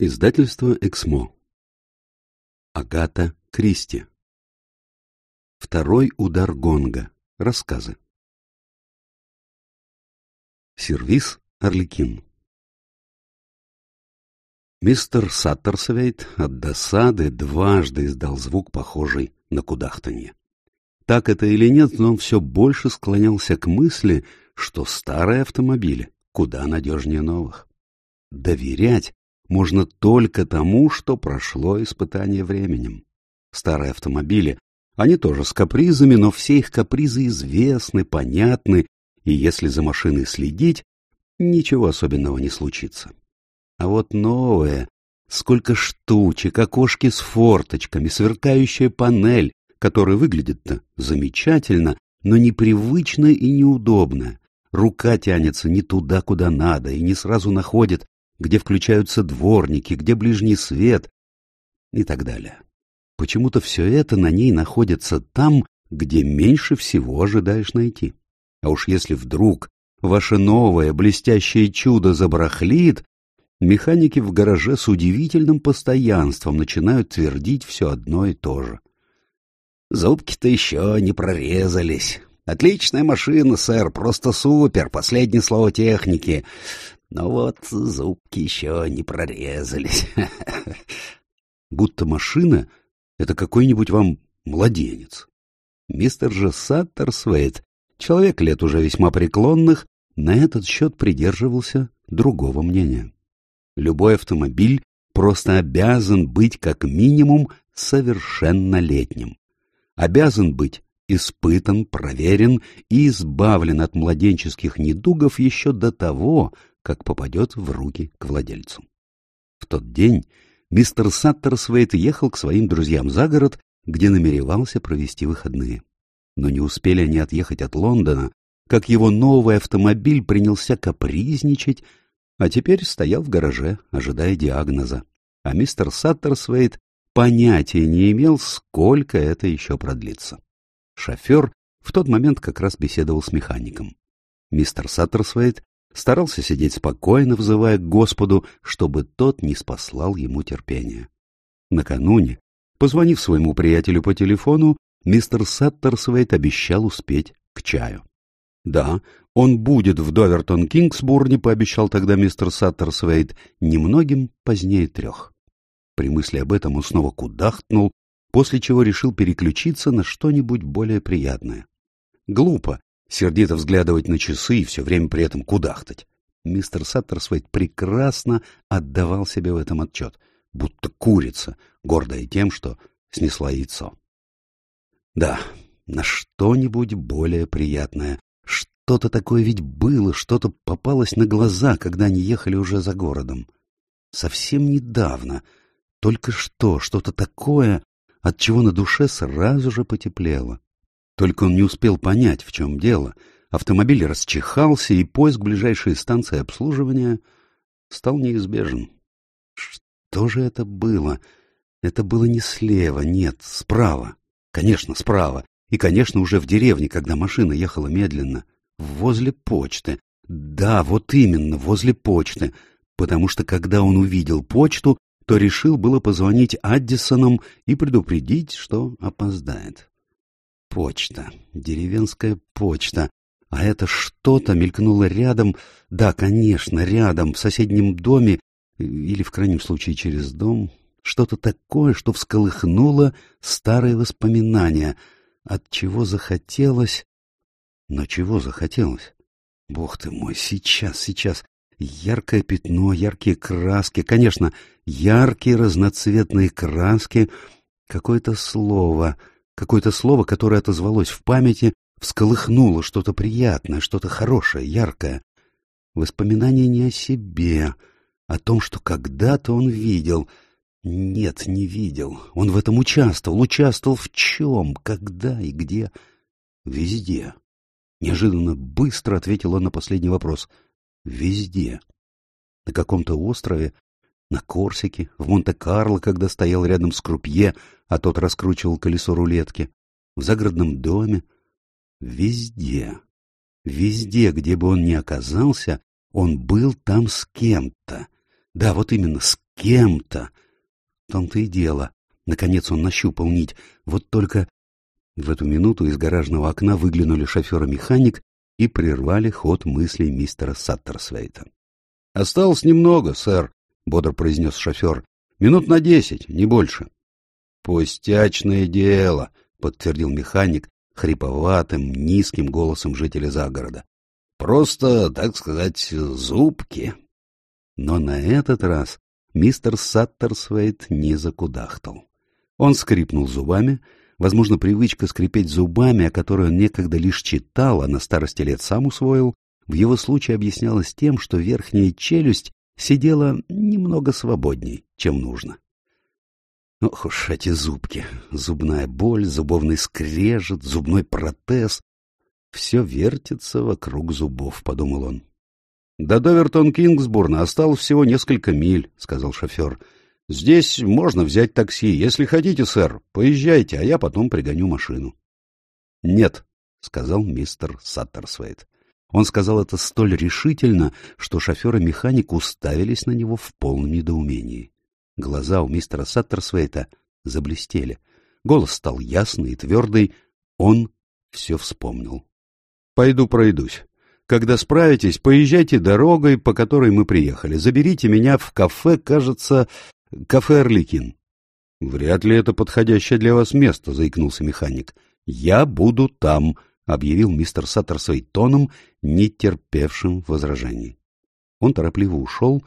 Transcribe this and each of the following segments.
Издательство «Эксмо». Агата Кристи. Второй удар гонга. Рассказы. Сервис Орликин. Мистер Саттерсвейт от досады дважды издал звук, похожий на кудахтанье. Так это или нет, но он все больше склонялся к мысли, что старые автомобили куда надежнее новых. Доверять можно только тому, что прошло испытание временем. Старые автомобили, они тоже с капризами, но все их капризы известны, понятны, и если за машиной следить, ничего особенного не случится. А вот новые, сколько штучек, окошки с форточками, сверкающая панель, которая выглядит-то замечательно, но непривычно и неудобно. Рука тянется не туда, куда надо, и не сразу находит, где включаются дворники, где ближний свет и так далее. Почему-то все это на ней находится там, где меньше всего ожидаешь найти. А уж если вдруг ваше новое блестящее чудо забарахлит, механики в гараже с удивительным постоянством начинают твердить все одно и то же. «Зубки-то еще не прорезались. Отличная машина, сэр, просто супер, последнее слово техники. Но вот зубки еще не прорезались. Будто машина — это какой-нибудь вам младенец. Мистер же Саттерсвейт, человек лет уже весьма преклонных, на этот счет придерживался другого мнения. Любой автомобиль просто обязан быть как минимум совершеннолетним. Обязан быть испытан, проверен и избавлен от младенческих недугов еще до того, как попадет в руки к владельцу. В тот день мистер Саттерсвейт ехал к своим друзьям за город, где намеревался провести выходные. Но не успели они отъехать от Лондона, как его новый автомобиль принялся капризничать, а теперь стоял в гараже, ожидая диагноза. А мистер Саттерсвейт понятия не имел, сколько это еще продлится. Шофер в тот момент как раз беседовал с механиком. Мистер Саттерсвейт старался сидеть спокойно, взывая к Господу, чтобы тот ниспослал ему терпения. Накануне, позвонив своему приятелю по телефону, мистер Саттерсвейт обещал успеть к чаю. Да, он будет в Довертон-Кингсбурне, пообещал тогда мистер Саттерсвейт, немногим позднее трех. При мысли об этом он снова кудахтнул, после чего решил переключиться на что-нибудь более приятное. Глупо, сердито взглядывать на часы и все время при этом кудахтать. Мистер Саттерсвейт прекрасно отдавал себе в этом отчет, будто курица, гордая тем, что снесла яйцо. Да, на что-нибудь более приятное. Что-то такое ведь было, что-то попалось на глаза, когда они ехали уже за городом. Совсем недавно, только что, что-то такое, от чего на душе сразу же потеплело. Только он не успел понять, в чем дело. Автомобиль расчихался, и поиск ближайшей станции обслуживания стал неизбежен. Что же это было? Это было не слева, нет, справа. Конечно, справа. И, конечно, уже в деревне, когда машина ехала медленно. Возле почты. Да, вот именно, возле почты. Потому что, когда он увидел почту, то решил было позвонить Аддисонам и предупредить, что опоздает. Почта, деревенская почта. А это что-то мелькнуло рядом, да, конечно, рядом, в соседнем доме, или, в крайнем случае, через дом. Что-то такое, что всколыхнуло старые воспоминания, от чего захотелось... Но чего захотелось? Бог ты мой, сейчас, сейчас. Яркое пятно, яркие краски, конечно, яркие разноцветные краски, какое-то слово — Какое-то слово, которое отозвалось в памяти, всколыхнуло что-то приятное, что-то хорошее, яркое. Воспоминание не о себе, о том, что когда-то он видел. Нет, не видел. Он в этом участвовал. Участвовал в чем, когда и где? Везде. Неожиданно быстро ответил он на последний вопрос. Везде. На каком-то острове на Корсике, в Монте-Карло, когда стоял рядом с крупье, а тот раскручивал колесо рулетки, в загородном доме. Везде, везде, где бы он ни оказался, он был там с кем-то. Да, вот именно с кем-то. В том-то и дело. Наконец он нащупал нить. Вот только в эту минуту из гаражного окна выглянули шофер и механик и прервали ход мыслей мистера Саттерсвейта. — Осталось немного, сэр, — бодро произнес шофер. — Минут на десять, не больше. — Пустячное дело, — подтвердил механик хриповатым, низким голосом жителя загорода. — Просто, так сказать, зубки. Но на этот раз мистер Саттерсвейт не закудахтал. Он скрипнул зубами, возможно, привычка скрипеть зубами, о которой он некогда лишь читал, а на старости лет сам усвоил, в его случае объяснялась тем, что верхняя челюсть сидела немного свободней, чем нужно. Ох уж эти зубки! Зубная боль, зубовный скрежет, зубной протез. Все вертится вокруг зубов, — подумал он. — До Довертон-Кингсбурна осталось всего несколько миль, — сказал шофер. — Здесь можно взять такси. Если хотите, сэр, поезжайте, а я потом пригоню машину. — Нет, — сказал мистер Саттерсвейт. Он сказал это столь решительно, что шофер и механик уставились на него в полном недоумении. Глаза у мистера Саттерсвейта заблестели. Голос стал ясный и твердый. Он все вспомнил. — Пойду пройдусь. Когда справитесь, поезжайте дорогой, по которой мы приехали. Заберите меня в кафе, кажется, кафе «Орликин». — Вряд ли это подходящее для вас место, — заикнулся механик. — Я буду там, — объявил мистер Саттерсвейт тоном, не терпевшим возражений. Он торопливо ушел,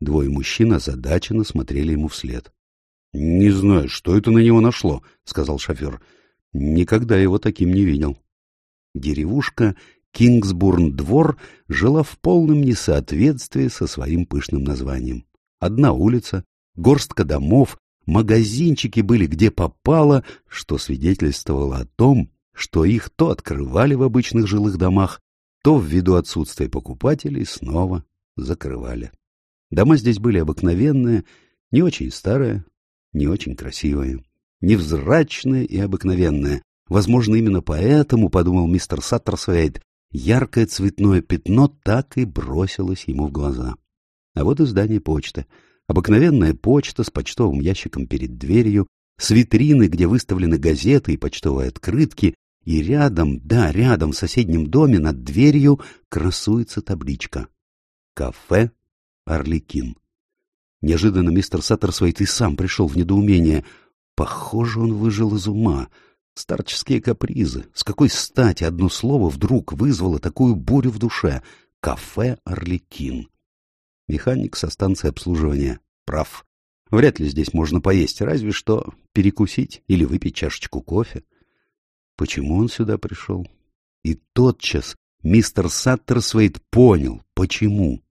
Двое мужчин озадаченно смотрели ему вслед. — Не знаю, что это на него нашло, — сказал шофер. — Никогда его таким не видел. Деревушка Кингсбурн-двор жила в полном несоответствии со своим пышным названием. Одна улица, горстка домов, магазинчики были где попало, что свидетельствовало о том, что их то открывали в обычных жилых домах, то ввиду отсутствия покупателей снова закрывали. Дома здесь были обыкновенные, не очень старые, не очень красивые, невзрачные и обыкновенные. Возможно, именно поэтому, — подумал мистер Саттерсвейд, — яркое цветное пятно так и бросилось ему в глаза. А вот и здание почты. Обыкновенная почта с почтовым ящиком перед дверью, с витрины, где выставлены газеты и почтовые открытки, и рядом, да, рядом в соседнем доме над дверью красуется табличка. Кафе Орликин. Неожиданно мистер Саттерсвейт и сам пришел в недоумение. Похоже, он выжил из ума. Старческие капризы. С какой стати одно слово вдруг вызвало такую бурю в душе? Кафе «Орликин». Механик со станции обслуживания. Прав. Вряд ли здесь можно поесть, разве что перекусить или выпить чашечку кофе. Почему он сюда пришел? И тотчас мистер Саттерсвейт понял, почему.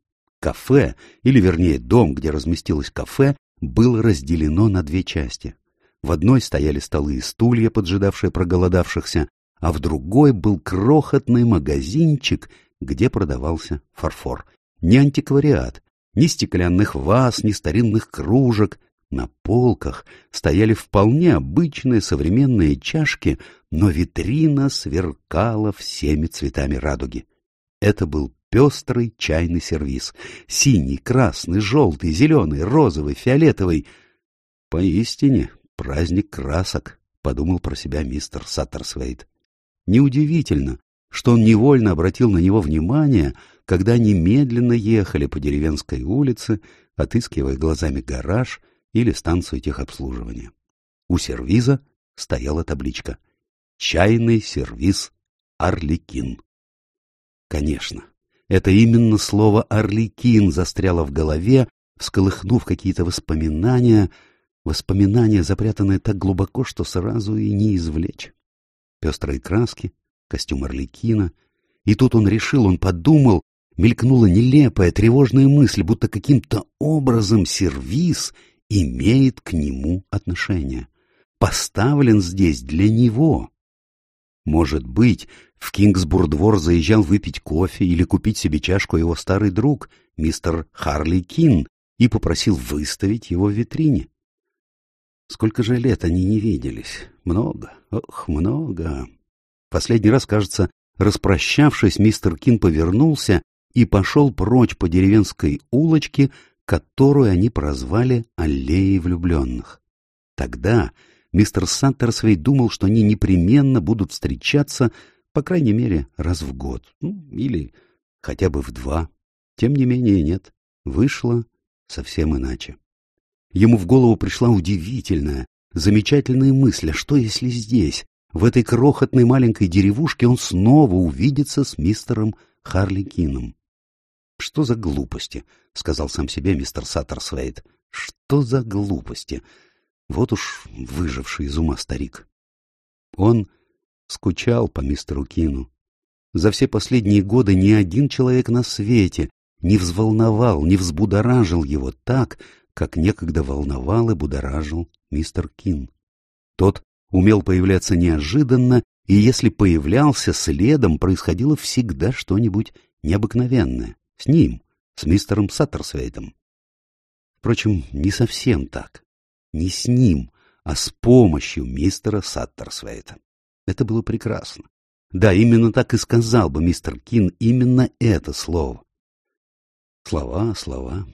Кафе, или вернее дом, где разместилось кафе, было разделено на две части. В одной стояли столы и стулья, поджидавшие проголодавшихся, а в другой был крохотный магазинчик, где продавался фарфор. Ни антиквариат, ни стеклянных ваз, ни старинных кружек. На полках стояли вполне обычные современные чашки, но витрина сверкала всеми цветами радуги. Это был пестрый чайный сервиз. Синий, красный, желтый, зеленый, розовый, фиолетовый. Поистине праздник красок, — подумал про себя мистер Саттерсвейт. Неудивительно, что он невольно обратил на него внимание, когда они медленно ехали по деревенской улице, отыскивая глазами гараж или станцию техобслуживания. У сервиза стояла табличка «Чайный сервиз Орликин». Конечно, это именно слово «орликин» застряло в голове, всколыхнув какие-то воспоминания, воспоминания, запрятанные так глубоко, что сразу и не извлечь. Пестрые краски, костюм орликина. И тут он решил, он подумал, мелькнула нелепая, тревожная мысль, будто каким-то образом сервис имеет к нему отношение. Поставлен здесь для него. Может быть, в Кингсбург-двор заезжал выпить кофе или купить себе чашку его старый друг, мистер Харли Кин, и попросил выставить его в витрине. Сколько же лет они не виделись? Много, ох, много. Последний раз, кажется, распрощавшись, мистер Кин повернулся и пошел прочь по деревенской улочке которую они прозвали «Аллеей влюбленных». Тогда мистер Сантерсвей думал, что они непременно будут встречаться, по крайней мере, раз в год, ну, или хотя бы в два. Тем не менее, нет, вышло совсем иначе. Ему в голову пришла удивительная, замечательная мысль, а что если здесь, в этой крохотной маленькой деревушке, он снова увидится с мистером Харли Кином? «Что за глупости?» — сказал сам себе мистер Саттерсвейт. «Что за глупости?» Вот уж выживший из ума старик. Он скучал по мистеру Кину. За все последние годы ни один человек на свете не взволновал, не взбудоражил его так, как некогда волновал и будоражил мистер Кин. Тот умел появляться неожиданно, и если появлялся, следом происходило всегда что-нибудь необыкновенное. С ним, с мистером Саттерсвейтом. Впрочем, не совсем так. Не с ним, а с помощью мистера Саттерсвейта. Это было прекрасно. Да, именно так и сказал бы мистер Кин именно это слово. Слова, слова.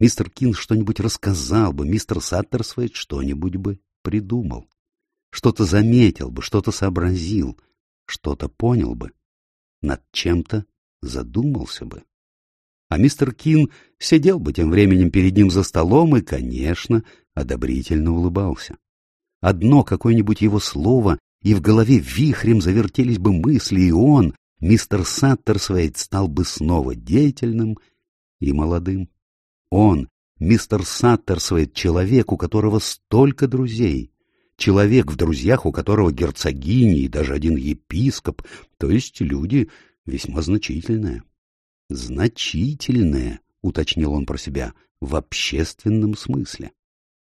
Мистер Кин что-нибудь рассказал бы, мистер Саттерсвейт что-нибудь бы придумал. Что-то заметил бы, что-то сообразил, что-то понял бы. Над чем-то задумался бы. А мистер Кин сидел бы тем временем перед ним за столом и, конечно, одобрительно улыбался. Одно какое-нибудь его слово, и в голове вихрем завертелись бы мысли, и он, мистер Саттерсвейт, стал бы снова деятельным и молодым. Он, мистер Саттерсвейт, человек, у которого столько друзей, человек, в друзьях у которого герцогини и даже один епископ, то есть люди весьма значительные. Значительные, уточнил он про себя, в общественном смысле.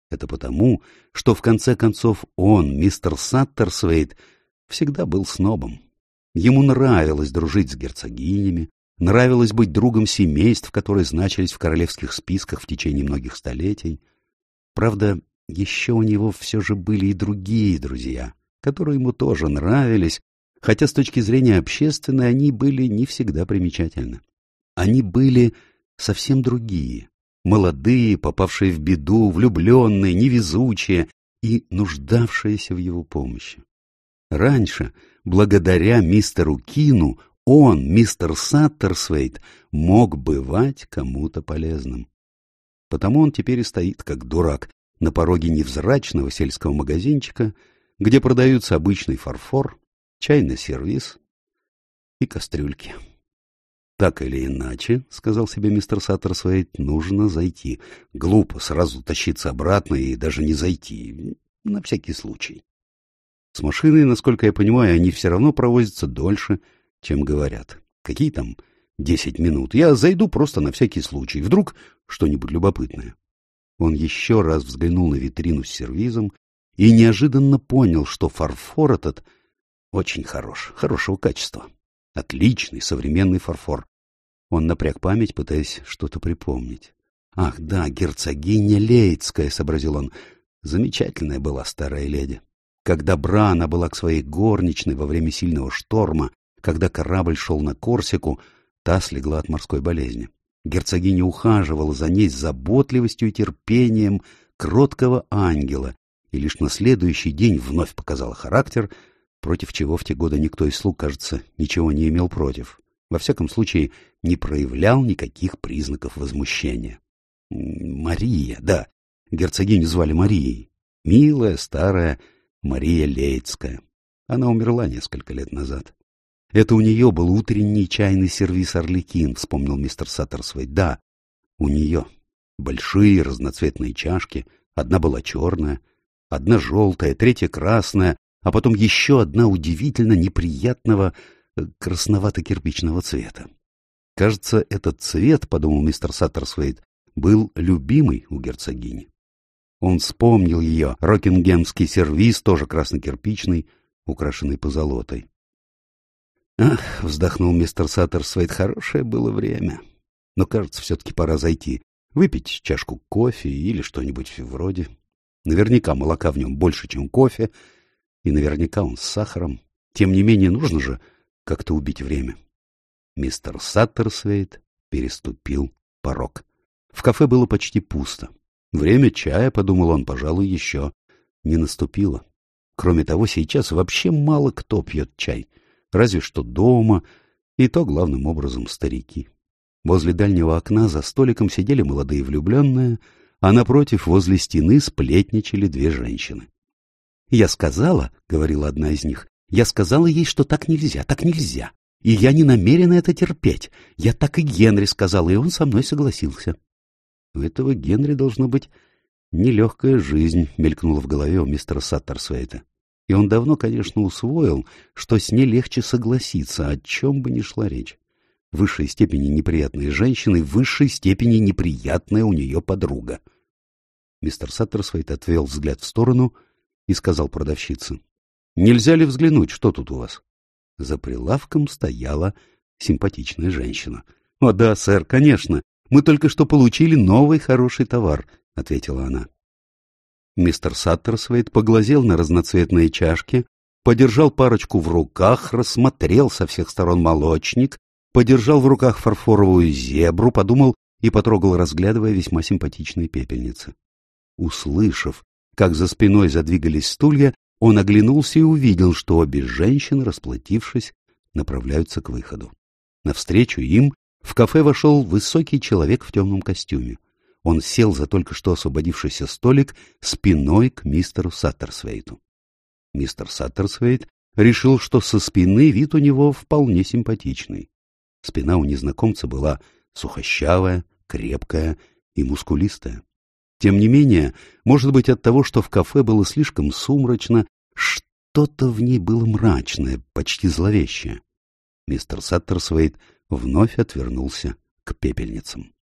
Это потому, что в конце концов он, мистер Саттерсвейт, всегда был снобом. Ему нравилось дружить с герцогинями, нравилось быть другом семейств, которые значились в королевских списках в течение многих столетий. Правда, еще у него все же были и другие друзья, которые ему тоже нравились, хотя с точки зрения общественной они были не всегда примечательны. Они были совсем другие, молодые, попавшие в беду, влюбленные, невезучие и нуждавшиеся в его помощи. Раньше, благодаря мистеру Кину, он, мистер Саттерсвейт, мог бывать кому-то полезным. Потому он теперь и стоит, как дурак, на пороге невзрачного сельского магазинчика, где продаются обычный фарфор, чайный сервиз и кастрюльки. Так или иначе, — сказал себе мистер Саттерсвейт, — нужно зайти. Глупо сразу тащиться обратно и даже не зайти. На всякий случай. С машиной, насколько я понимаю, они все равно провозятся дольше, чем говорят. Какие там десять минут? Я зайду просто на всякий случай. Вдруг что-нибудь любопытное. Он еще раз взглянул на витрину с сервизом и неожиданно понял, что фарфор этот очень хорош, хорошего качества. Отличный современный фарфор. Он напряг память, пытаясь что-то припомнить. «Ах, да, герцогиня Лейцкая», — сообразил он. Замечательная была старая леди. Как добра она была к своей горничной во время сильного шторма, когда корабль шел на Корсику, та слегла от морской болезни. Герцогиня ухаживала за ней с заботливостью и терпением кроткого ангела, и лишь на следующий день вновь показала характер — против чего в те годы никто из слуг, кажется, ничего не имел против. Во всяком случае, не проявлял никаких признаков возмущения. Мария, да, герцогиню звали Марией. Милая, старая Мария Лейцкая. Она умерла несколько лет назад. Это у нее был утренний чайный сервис «Орликин», вспомнил мистер Саттерсвей. Да, у нее. Большие разноцветные чашки. Одна была черная, одна желтая, третья красная, а потом еще одна удивительно неприятного э, красновато-кирпичного цвета. Кажется, этот цвет, — подумал мистер Саттерсвейт, — был любимый у герцогини. Он вспомнил ее, рокингемский сервиз, тоже красно-кирпичный, украшенный позолотой. «Ах!» — вздохнул мистер Саттерсвейт, — хорошее было время. Но, кажется, все-таки пора зайти, выпить чашку кофе или что-нибудь вроде. Наверняка молока в нем больше, чем кофе, и наверняка он с сахаром. Тем не менее, нужно же как-то убить время. Мистер Саттерсвейт переступил порог. В кафе было почти пусто. Время чая, подумал он, пожалуй, еще не наступило. Кроме того, сейчас вообще мало кто пьет чай. Разве что дома, и то главным образом старики. Возле дальнего окна за столиком сидели молодые влюбленные, а напротив, возле стены, сплетничали две женщины. «Я сказала, — говорила одна из них, — я сказала ей, что так нельзя, так нельзя, и я не намерена это терпеть. Я так и Генри сказала, и он со мной согласился». У этого Генри должно быть нелегкая жизнь, мелькнула в голове у мистера Саттерсвейта. И он давно, конечно, усвоил, что с ней легче согласиться, о чем бы ни шла речь. В высшей степени неприятные женщины, в высшей степени неприятная у нее подруга. Мистер Саттерсвейт отвел взгляд в сторону и сказал продавщице, «Нельзя ли взглянуть, что тут у вас?» За прилавком стояла симпатичная женщина. «О да, сэр, конечно, мы только что получили новый хороший товар», — ответила она. Мистер Саттерсвейт поглазел на разноцветные чашки, подержал парочку в руках, рассмотрел со всех сторон молочник, подержал в руках фарфоровую зебру, подумал и потрогал, разглядывая весьма симпатичные пепельницы. Услышав, как за спиной задвигались стулья, он оглянулся и увидел, что обе женщины, расплатившись, направляются к выходу. Навстречу им в кафе вошел высокий человек в темном костюме. Он сел за только что освободившийся столик спиной к мистеру Саттерсвейту. Мистер Саттерсвейт решил, что со спины вид у него вполне симпатичный. Спина у незнакомца была сухощавая, крепкая и мускулистая. Тем не менее, может быть, от того, что в кафе было слишком сумрачно, что-то в ней было мрачное, почти зловещее. Мистер Саттерсвейт вновь отвернулся к пепельницам.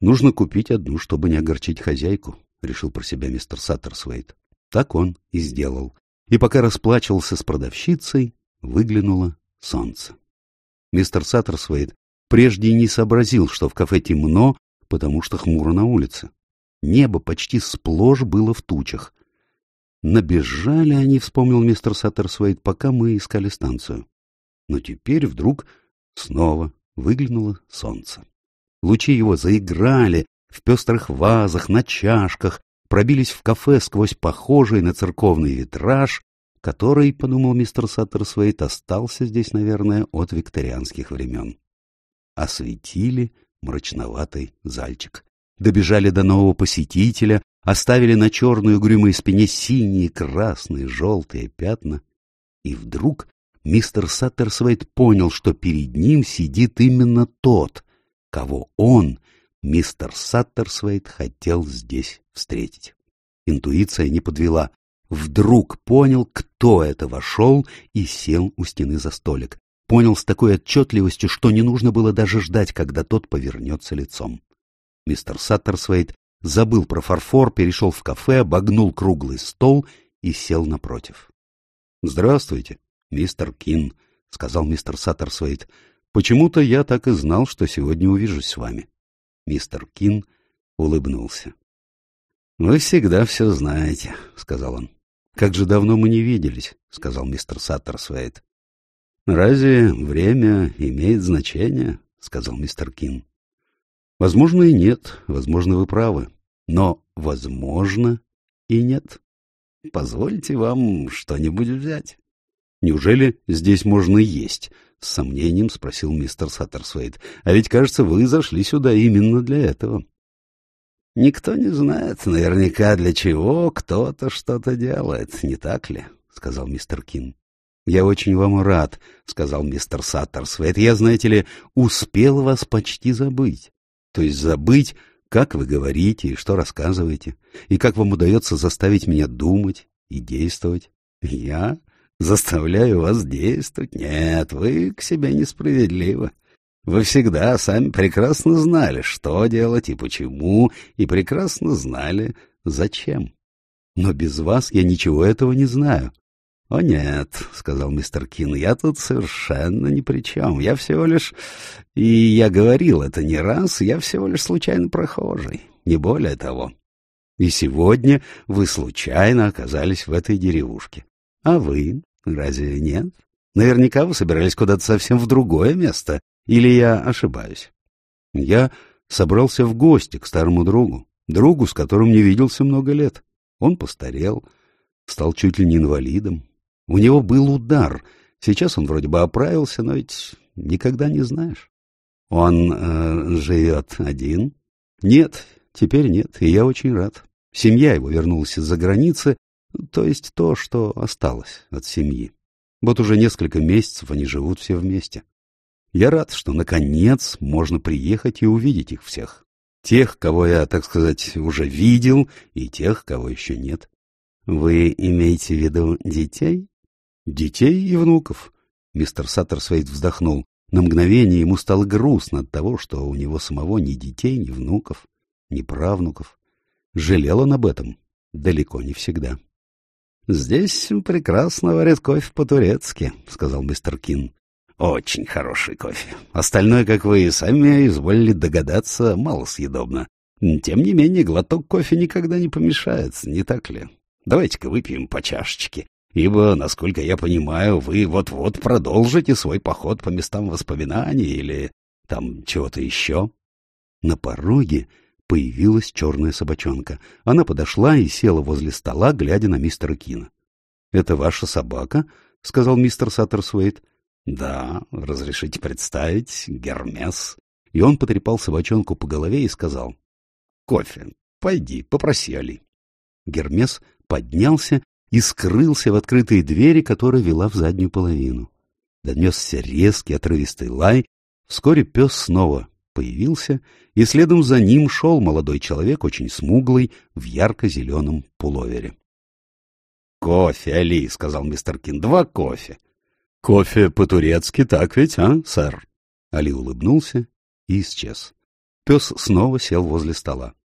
Нужно купить одну, чтобы не огорчить хозяйку, решил про себя мистер Саттерсвейт. Так он и сделал. И пока расплачивался с продавщицей, выглянуло солнце. Мистер Саттерсвейт прежде не сообразил, что в кафе темно, потому что хмуро на улице. Небо почти сплошь было в тучах. Набежали они, вспомнил мистер Саттерсвейт, пока мы искали станцию. Но теперь вдруг снова выглянуло солнце. Лучи его заиграли в пестрых вазах, на чашках, пробились в кафе сквозь похожий на церковный витраж, который, — подумал мистер Саттерсвейт, — остался здесь, наверное, от викторианских времен. Осветили мрачноватый зальчик. Добежали до нового посетителя, оставили на черной угрюмой спине синие, красные, желтые пятна. И вдруг мистер Саттерсвейт понял, что перед ним сидит именно тот, кого он, мистер Саттерсвейт, хотел здесь встретить. Интуиция не подвела. Вдруг понял, кто это вошел и сел у стены за столик. Понял с такой отчетливостью, что не нужно было даже ждать, когда тот повернется лицом. Мистер Саттерсвейт забыл про фарфор, перешел в кафе, обогнул круглый стол и сел напротив. — Здравствуйте, мистер Кин, — сказал мистер Саттерсвейт. Почему-то я так и знал, что сегодня увижусь с вами. Мистер Кин улыбнулся. — Вы всегда все знаете, — сказал он. — Как же давно мы не виделись, — сказал мистер Саттерсвейт. — Разве время имеет значение? — сказал мистер Кин. — Возможно, и нет, возможно, вы правы. Но, возможно, и нет. Позвольте вам что-нибудь взять. Неужели здесь можно есть? — с сомнением спросил мистер Саттерсвейт. — А ведь, кажется, вы зашли сюда именно для этого. — Никто не знает наверняка, для чего кто-то что-то делает, не так ли? — сказал мистер Кин. — Я очень вам рад, — сказал мистер Саттерсвейт. — Я, знаете ли, успел вас почти забыть. То есть забыть, как вы говорите и что рассказываете, и как вам удается заставить меня думать и действовать. Я заставляю вас действовать. Нет, вы к себе несправедливы. Вы всегда сами прекрасно знали, что делать и почему, и прекрасно знали, зачем. Но без вас я ничего этого не знаю. — О нет, — сказал мистер Кин, — я тут совершенно ни при чем. Я всего лишь... И я говорил это не раз, я всего лишь случайно прохожий, не более того. И сегодня вы случайно оказались в этой деревушке. А вы? Разве нет? Наверняка вы собирались куда-то совсем в другое место. Или я ошибаюсь? Я собрался в гости к старому другу, другу, с которым не виделся много лет. Он постарел, стал чуть ли не инвалидом. У него был удар. Сейчас он вроде бы оправился, но ведь никогда не знаешь. Он э, живет один? Нет, теперь нет, и я очень рад. Семья его вернулась из-за границы, то есть то, что осталось от семьи. Вот уже несколько месяцев они живут все вместе. Я рад, что, наконец, можно приехать и увидеть их всех. Тех, кого я, так сказать, уже видел, и тех, кого еще нет. Вы имеете в виду детей? Детей и внуков. Мистер Саттерсвейт вздохнул. На мгновение ему стало грустно от того, что у него самого ни детей, ни внуков, ни правнуков. Жалел он об этом далеко не всегда. — Здесь прекрасно варят кофе по-турецки, — сказал мистер Кин. — Очень хороший кофе. Остальное, как вы и сами изволили догадаться, мало съедобно. Тем не менее, глоток кофе никогда не помешает, не так ли? Давайте-ка выпьем по чашечке, ибо, насколько я понимаю, вы вот-вот продолжите свой поход по местам воспоминаний или там чего-то еще. На пороге появилась черная собачонка. Она подошла и села возле стола, глядя на мистера Кина. — Это ваша собака? — сказал мистер Саттерсуэйт. — Да, разрешите представить, Гермес. И он потрепал собачонку по голове и сказал. — Кофе. Пойди, попроси Али. Гермес поднялся и скрылся в открытые двери, которая вела в заднюю половину. Донесся резкий отрывистый лай. Вскоре пес снова появился, и следом за ним шел молодой человек, очень смуглый, в ярко-зеленом пуловере. — Кофе, Али, — сказал мистер Кин, — два кофе. — Кофе по-турецки, так ведь, а, сэр? Али улыбнулся и исчез. Пес снова сел возле стола. —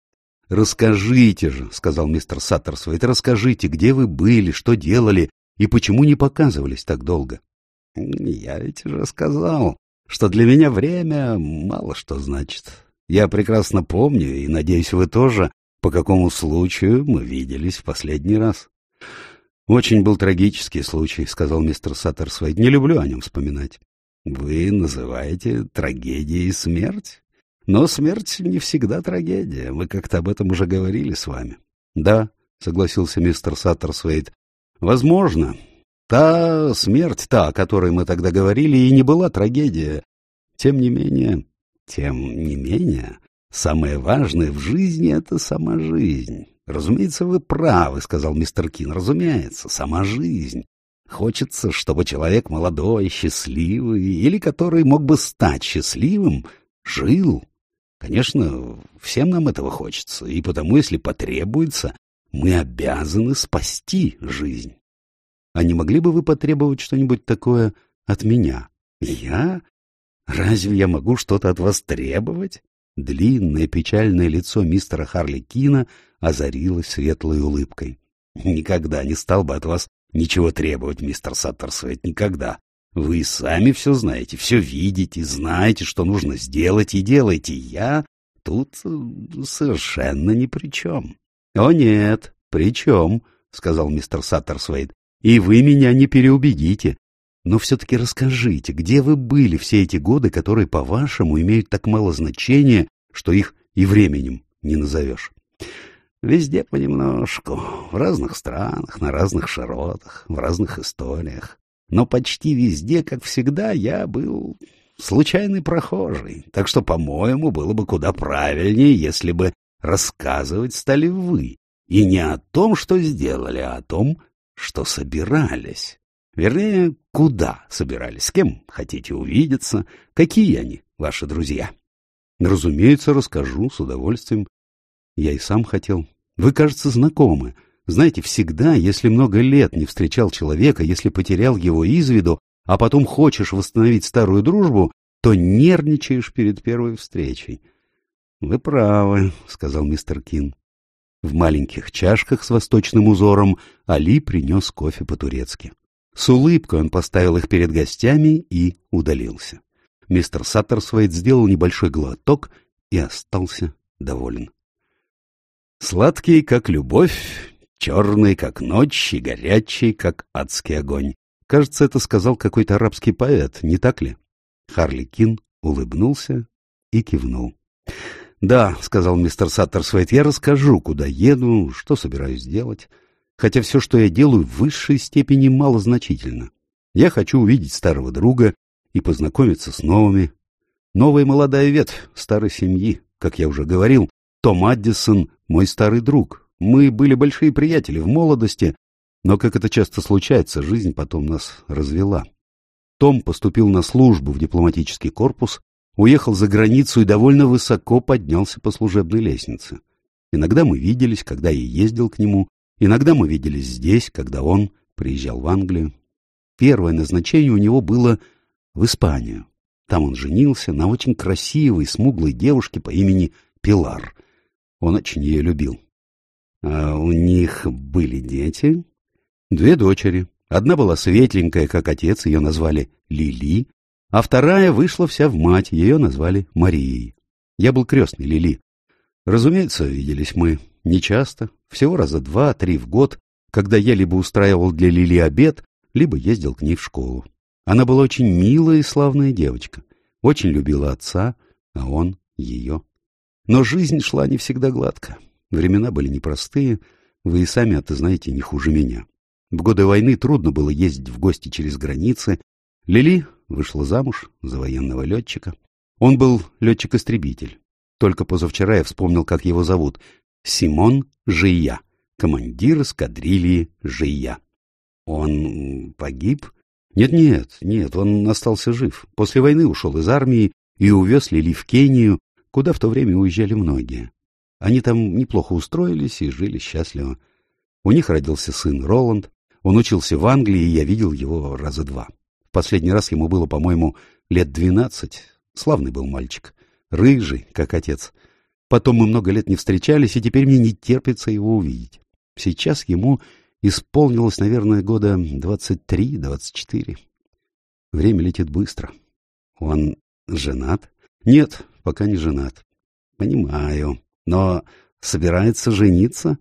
Расскажите же, — сказал мистер Саттерсвейт, — расскажите, где вы были, что делали и почему не показывались так долго? — Я ведь уже сказал, что для меня время мало что значит. Я прекрасно помню, и, надеюсь, вы тоже, по какому случаю мы виделись в последний раз. — Очень был трагический случай, — сказал мистер Саттерсвейт. — Не люблю о нем вспоминать. — Вы называете трагедией смерть? Но смерть не всегда трагедия. Мы как-то об этом уже говорили с вами. — Да, — согласился мистер Саттерсвейт. — Возможно, Та смерть, та, о которой мы тогда говорили, и не была трагедия. Тем не менее, тем не менее, самое важное в жизни — это сама жизнь. Разумеется, вы правы, — сказал мистер Кин, — разумеется, сама жизнь. Хочется, чтобы человек молодой, счастливый, или который мог бы стать счастливым, жил. Конечно, всем нам этого хочется, и потому, если потребуется, мы обязаны спасти жизнь. А не могли бы вы потребовать что-нибудь такое от меня? Я? Разве я могу что-то от вас требовать? Длинное печальное лицо мистера Харли Кина озарилось светлой улыбкой. Никогда не стал бы от вас ничего требовать, мистер Саттерсвейт, никогда. Вы сами все знаете, все видите, знаете, что нужно сделать, и делаете. Я тут э, совершенно ни при чем. — О нет, при чем, — сказал мистер Саттерсвейт. И вы меня не переубедите. Но все-таки расскажите, где вы были все эти годы, которые, по-вашему, имеют так мало значения, что их и временем не назовешь? Везде понемножку, в разных странах, на разных широтах, в разных историях. Но почти везде, как всегда, я был случайный прохожий. Так что, по-моему, было бы куда правильнее, если бы рассказывать стали вы. И не о том, что сделали, а о том, что собирались. Вернее, куда собирались, с кем хотите увидеться, какие они, ваши друзья. Разумеется, расскажу с удовольствием. Я и сам хотел. Вы, кажется, знакомы. Знаете, всегда, если много лет не встречал человека, если потерял его из виду, а потом хочешь восстановить старую дружбу, то нервничаешь перед первой встречей. — Вы правы, — сказал мистер Кин. В маленьких чашках с восточным узором Али принес кофе по-турецки. С улыбкой он поставил их перед гостями и удалился. Мистер Саттерсвейт сделал небольшой глоток и остался доволен. Сладкий, как любовь, черный, как ночь, и горячий, как адский огонь. Кажется, это сказал какой-то арабский поэт, не так ли? Харли Кин улыбнулся и кивнул. «Да», — сказал мистер Саттерсвейт, — «я расскажу, куда еду, что собираюсь делать. Хотя все, что я делаю, в высшей степени малозначительно. Я хочу увидеть старого друга и познакомиться с новыми. Новая молодая ветвь старой семьи, как я уже говорил, том Аддисон — мой старый друг. Мы были большие приятели в молодости, но, как это часто случается, жизнь потом нас развела. Том поступил на службу в дипломатический корпус, уехал за границу и довольно высоко поднялся по служебной лестнице. Иногда мы виделись, когда я ездил к нему, иногда мы виделись здесь, когда он приезжал в Англию. Первое назначение у него было в Испанию. Там он женился на очень красивой, смуглой девушке по имени Пилар. Он очень ее любил. А у них были дети? Две дочери. Одна была светленькая, как отец, ее назвали Лили, а вторая вышла вся в мать, ее назвали Марией. Я был крестный Лили. Разумеется, виделись мы нечасто, всего раза два-три в год, когда я либо устраивал для Лили обед, либо ездил к ней в школу. Она была очень милая и славная девочка, очень любила отца, а он ее. Но жизнь шла не всегда гладко. Времена были непростые, вы и сами это знаете не хуже меня. В годы войны трудно было ездить в гости через границы. Лили вышла замуж за военного летчика. Он был летчик-истребитель. Только позавчера я вспомнил, как его зовут. Симон Жия, командир эскадрильи Жия. Он погиб? Нет-нет, нет, он остался жив. После войны ушел из армии и увез Лили в Кению, куда в то время уезжали многие. Они там неплохо устроились и жили счастливо. У них родился сын Роланд, он учился в Англии, и я видел его раза два. В последний раз ему было, по-моему, лет двенадцать. Славный был мальчик. Рыжий, как отец. Потом мы много лет не встречались, и теперь мне не терпится его увидеть. Сейчас ему исполнилось, наверное, года двадцать три-двадцать четыре. Время летит быстро. Он женат? Нет, пока не женат. Понимаю. Но собирается жениться?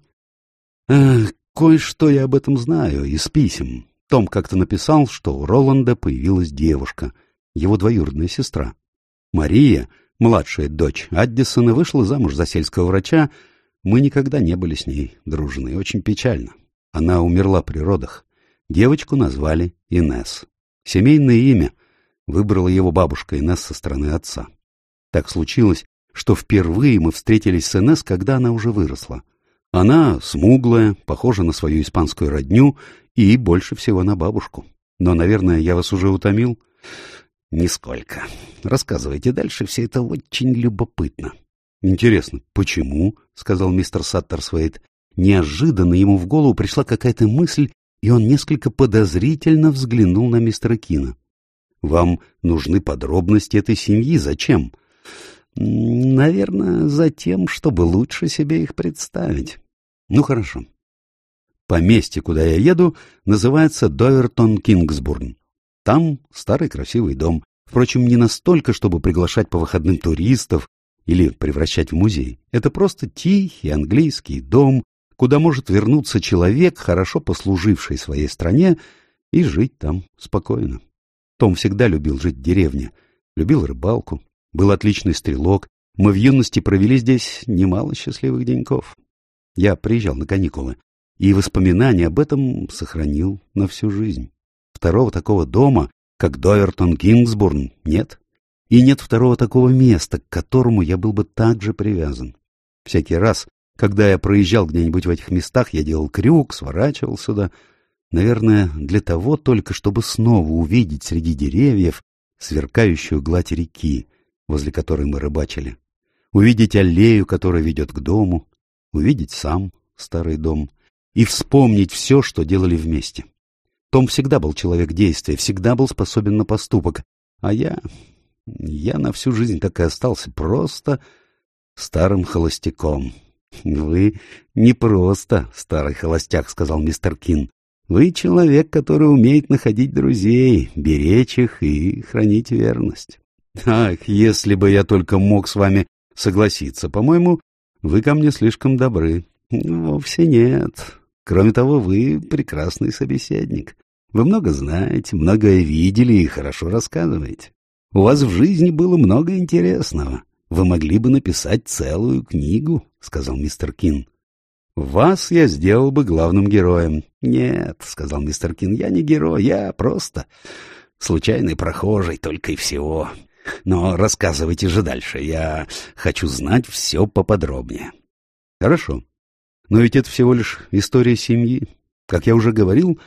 Кое-что я об этом знаю из писем. Том как-то написал, что у Роланда появилась девушка, его двоюродная сестра. Мария, младшая дочь Аддисона, вышла замуж за сельского врача. Мы никогда не были с ней дружны, очень печально. Она умерла при родах. Девочку назвали Инес. Семейное имя выбрала его бабушка Инес со стороны отца. Так случилось, что впервые мы встретились с Инесс, когда она уже выросла. Она смуглая, похожа на свою испанскую родню и больше всего на бабушку. Но, наверное, я вас уже утомил? Нисколько. Рассказывайте дальше, все это очень любопытно. Интересно, почему? — сказал мистер Саттерсвейт. Неожиданно ему в голову пришла какая-то мысль, и он несколько подозрительно взглянул на мистера Кина. — Вам нужны подробности этой семьи. Зачем? — Наверное, за тем, чтобы лучше себе их представить. Ну, хорошо. Поместье, куда я еду, называется Довертон Кингсбурн. Там старый красивый дом. Впрочем, не настолько, чтобы приглашать по выходным туристов или превращать в музей. Это просто тихий английский дом, куда может вернуться человек, хорошо послуживший своей стране, и жить там спокойно. Том всегда любил жить в деревне, любил рыбалку, был отличный стрелок. Мы в юности провели здесь немало счастливых деньков. Я приезжал на каникулы, и воспоминания об этом сохранил на всю жизнь. Второго такого дома, как Довертон Кингсбурн, нет. И нет второго такого места, к которому я был бы так же привязан. Всякий раз, когда я проезжал где-нибудь в этих местах, я делал крюк, сворачивал сюда. Наверное, для того только, чтобы снова увидеть среди деревьев сверкающую гладь реки, возле которой мы рыбачили, увидеть аллею, которая ведет к дому, увидеть сам старый дом и вспомнить все, что делали вместе. Том всегда был человек действия, всегда был способен на поступок, а я... я на всю жизнь так и остался просто старым холостяком. — Вы не просто старый холостяк, — сказал мистер Кин. — Вы человек, который умеет находить друзей, беречь их и хранить верность. Ах, если бы я только мог с вами согласиться. По-моему, вы ко мне слишком добры. Вовсе нет. Кроме того, вы прекрасный собеседник. Вы много знаете, многое видели и хорошо рассказываете. У вас в жизни было много интересного. вы могли бы написать целую книгу, — сказал мистер Кин. Вас я сделал бы главным героем. Нет, — сказал мистер Кин, — я не герой, я просто случайный прохожий, только и всего. Но рассказывайте же дальше, я хочу знать все поподробнее. Хорошо. Но ведь это всего лишь история семьи. Как я уже говорил,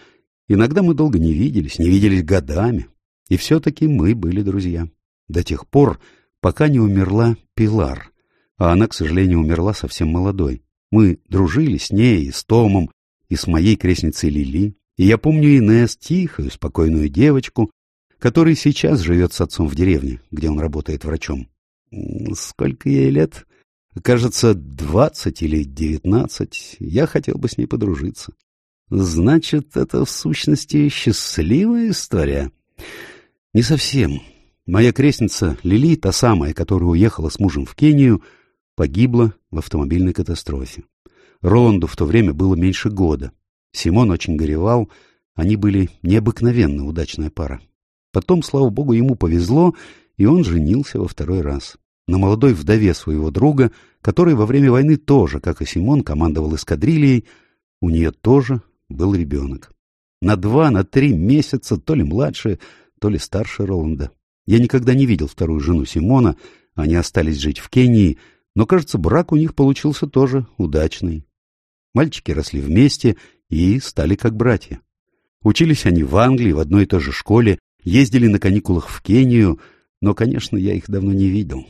иногда мы долго не виделись, не виделись годами. И все-таки мы были друзья. До тех пор, пока не умерла Пилар. А она, к сожалению, умерла совсем молодой. Мы дружили с ней и с Томом, и с моей крестницей Лили. И я помню Инесс, тихую, спокойную девочку, которая сейчас живет с отцом в деревне, где он работает врачом. Сколько ей лет? Кажется, двадцать или девятнадцать. Я хотел бы с ней подружиться. Значит, это в сущности счастливая история? Не совсем. Моя крестница Лили, та самая, которая уехала с мужем в Кению, погибла в автомобильной катастрофе. Роланду в то время было меньше года. Симон очень горевал, они были необыкновенно удачная пара. Потом, слава богу, ему повезло, и он женился во второй раз. На молодой вдове своего друга, который во время войны тоже, как и Симон, командовал эскадрильей, у нее тоже был ребенок. На два, на три месяца, то ли младше, то ли старше Роланда. Я никогда не видел вторую жену Симона, они остались жить в Кении, но, кажется, брак у них получился тоже удачный. Мальчики росли вместе и стали как братья. Учились они в Англии в одной и той же школе, ездили на каникулах в Кению, но, конечно, я их давно не видел.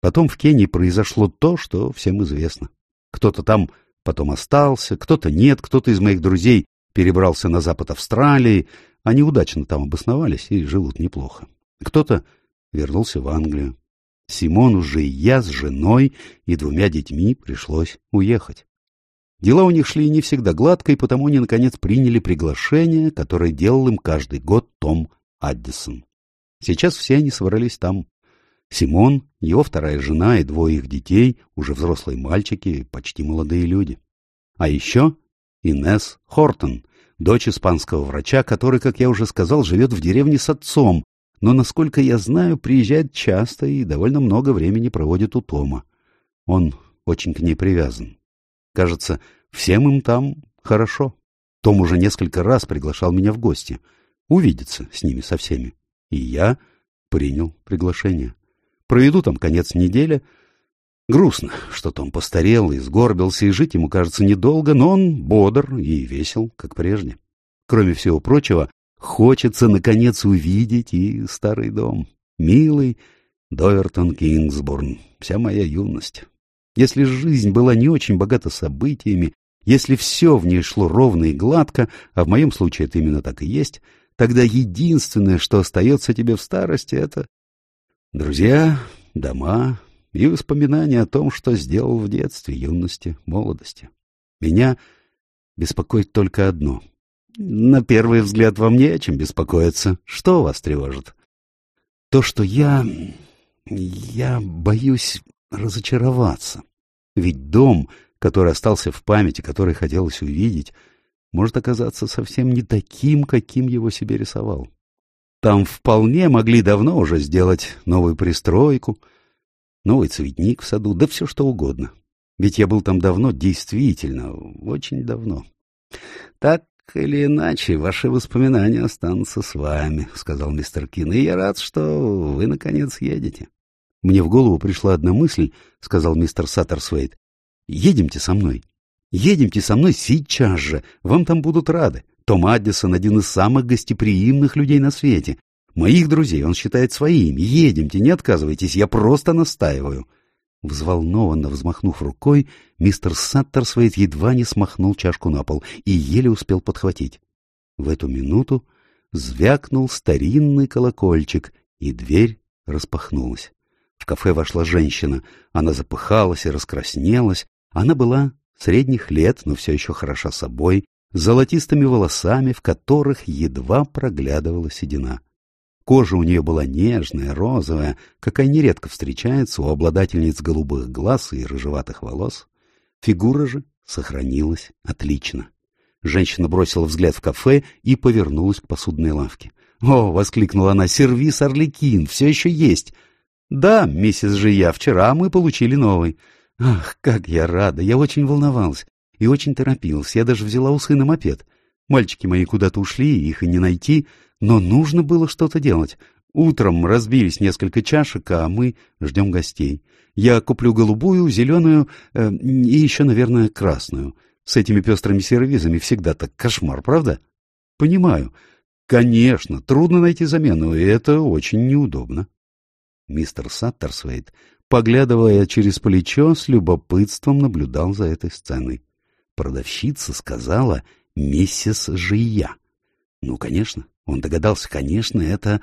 Потом в Кении произошло то, что всем известно. Кто-то там потом остался, кто-то нет, кто-то из моих друзей перебрался на запад Австралии, они удачно там обосновались и живут неплохо. Кто-то вернулся в Англию. Симон уже и я с женой и двумя детьми пришлось уехать. Дела у них шли не всегда гладко, и потому они, наконец, приняли приглашение, которое делал им каждый год Том Аддисон. Сейчас все они собрались там. Симон, его вторая жена и двое их детей, уже взрослые мальчики, почти молодые люди. А еще Инес Хортон, дочь испанского врача, который, как я уже сказал, живет в деревне с отцом, но, насколько я знаю, приезжает часто и довольно много времени проводит у Тома. Он очень к ней привязан. Кажется, всем им там хорошо. Том уже несколько раз приглашал меня в гости — увидеться с ними со всеми. И я принял приглашение. Проведу там конец недели. Грустно, что Том постарел и сгорбился, и жить ему кажется недолго, но он бодр и весел, как прежде. Кроме всего прочего, хочется, наконец, увидеть и старый дом. Милый Довертон Кингсборн, вся моя юность. Если жизнь была не очень богата событиями, если все в ней шло ровно и гладко, а в моем случае это именно так и есть, Тогда единственное, что остается тебе в старости, это друзья, дома и воспоминания о том, что сделал в детстве, юности, молодости. Меня беспокоит только одно. На первый взгляд вам не о чем беспокоиться. Что вас тревожит? То, что я... я боюсь разочароваться. Ведь дом, который остался в памяти, который хотелось увидеть, может оказаться совсем не таким, каким его себе рисовал. Там вполне могли давно уже сделать новую пристройку, новый цветник в саду, да все что угодно. Ведь я был там давно, действительно, очень давно. Так или иначе, ваши воспоминания останутся с вами, — сказал мистер Кин, — и я рад, что вы, наконец, едете. Мне в голову пришла одна мысль, — сказал мистер Саттерсвейт. — Едемте со мной. Едемте со мной сейчас же, вам там будут рады. Том Аддисон — один из самых гостеприимных людей на свете. Моих друзей он считает своими. Едемте, не отказывайтесь, я просто настаиваю». Взволнованно взмахнув рукой, мистер Саттерсвейт едва не смахнул чашку на пол и еле успел подхватить. В эту минуту звякнул старинный колокольчик, и дверь распахнулась. В кафе вошла женщина. Она запыхалась и раскраснелась. Она была средних лет, но все еще хороша собой, с золотистыми волосами, в которых едва проглядывала седина. Кожа у нее была нежная, розовая, какая нередко встречается у обладательниц голубых глаз и рыжеватых волос. Фигура же сохранилась отлично. Женщина бросила взгляд в кафе и повернулась к посудной лавке. «О!» — воскликнула она. «Сервис Орликин! Все еще есть!» Да, миссис Жия, вчера мы получили новый. Ах, как я рада, я очень волновалась и очень торопилась. Я даже взяла у сына мопед. Мальчики мои куда-то ушли, их и не найти, но нужно было что-то делать. Утром разбились несколько чашек, а мы ждем гостей. Я куплю голубую, зеленую э, и еще, наверное, красную. С этими пестрыми сервизами всегда так кошмар, правда? Понимаю. Конечно, трудно найти замену, и это очень неудобно. Мистер Саттерсвейт, поглядывая через плечо, с любопытством наблюдал за этой сценой. Продавщица сказала «миссис Жия». Ну, конечно, он догадался, конечно, это...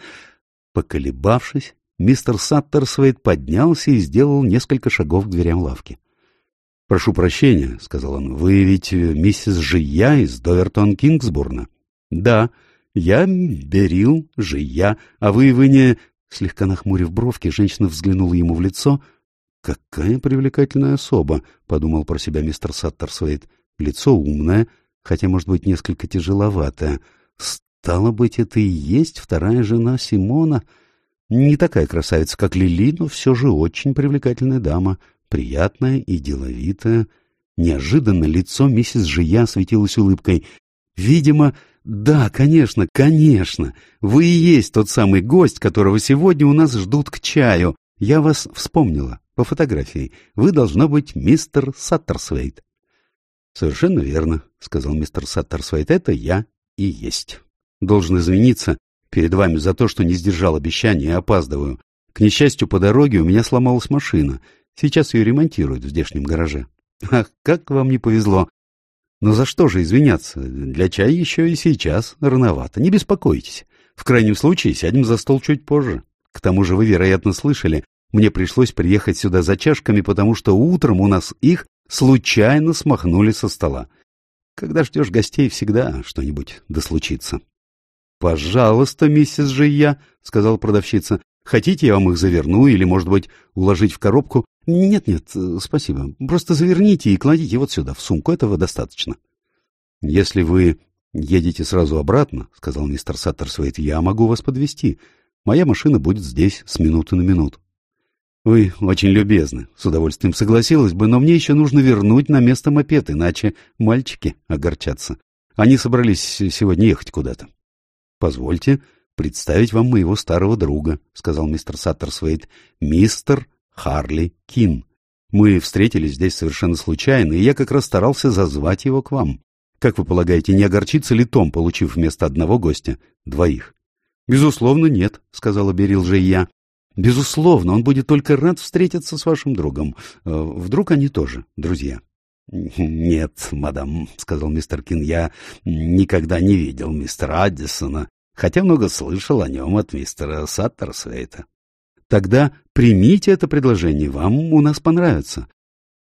Поколебавшись, мистер Саттерсвейт поднялся и сделал несколько шагов к дверям лавки. — Прошу прощения, — сказал он, — вы ведь миссис Жия из Довертон Кингсбурна? — Да, я Берил Жия, а вы, вы не... Слегка нахмурив бровки, женщина взглянула ему в лицо. «Какая привлекательная особа!» — подумал про себя мистер Саттерсвейт. «Лицо умное, хотя, может быть, несколько тяжеловатое. Стало быть, это и есть вторая жена Симона. Не такая красавица, как Лили, но все же очень привлекательная дама, приятная и деловитая». Неожиданно лицо миссис Жия осветилось улыбкой. Видимо, да, конечно, конечно. Вы и есть тот самый гость, которого сегодня у нас ждут к чаю. Я вас вспомнила по фотографии. Вы должно быть мистер Саттерсвейт. Совершенно верно, сказал мистер Саттерсвейт. Это я и есть. Должен извиниться перед вами за то, что не сдержал обещания и опаздываю. К несчастью, по дороге у меня сломалась машина. Сейчас ее ремонтируют в здешнем гараже. Ах, как вам не повезло. Но за что же извиняться? Для чая еще и сейчас рановато. Не беспокойтесь. В крайнем случае сядем за стол чуть позже. К тому же вы, вероятно, слышали, мне пришлось приехать сюда за чашками, потому что утром у нас их случайно смахнули со стола. Когда ждешь гостей, всегда что-нибудь да случится. — Пожалуйста, миссис Жия, — сказала продавщица. — Хотите, я вам их заверну или, может быть, уложить в коробку? «Нет-нет, спасибо. Просто заверните и кладите вот сюда, в сумку. Этого достаточно». «Если вы едете сразу обратно, — сказал мистер Саттерсвейт, — я могу вас подвести. Моя машина будет здесь с минуты на минуту». «Вы очень любезны. С удовольствием согласилась бы, но мне еще нужно вернуть на место мопед, иначе мальчики огорчатся. Они собрались сегодня ехать куда-то». «Позвольте представить вам моего старого друга», — сказал мистер Саттерсвейт. «Мистер Харли Кин. Мы встретились здесь совершенно случайно, и я как раз старался зазвать его к вам. Как вы полагаете, не огорчится ли Том, получив вместо одного гостя двоих? — Безусловно, нет, — сказала Берил же я. — Безусловно, он будет только рад встретиться с вашим другом. Э, вдруг они тоже друзья? — Нет, мадам, — сказал мистер Кин, — я никогда не видел мистера Аддисона, хотя много слышал о нем от мистера Саттерсвейта. Тогда примите это предложение, вам у нас понравится.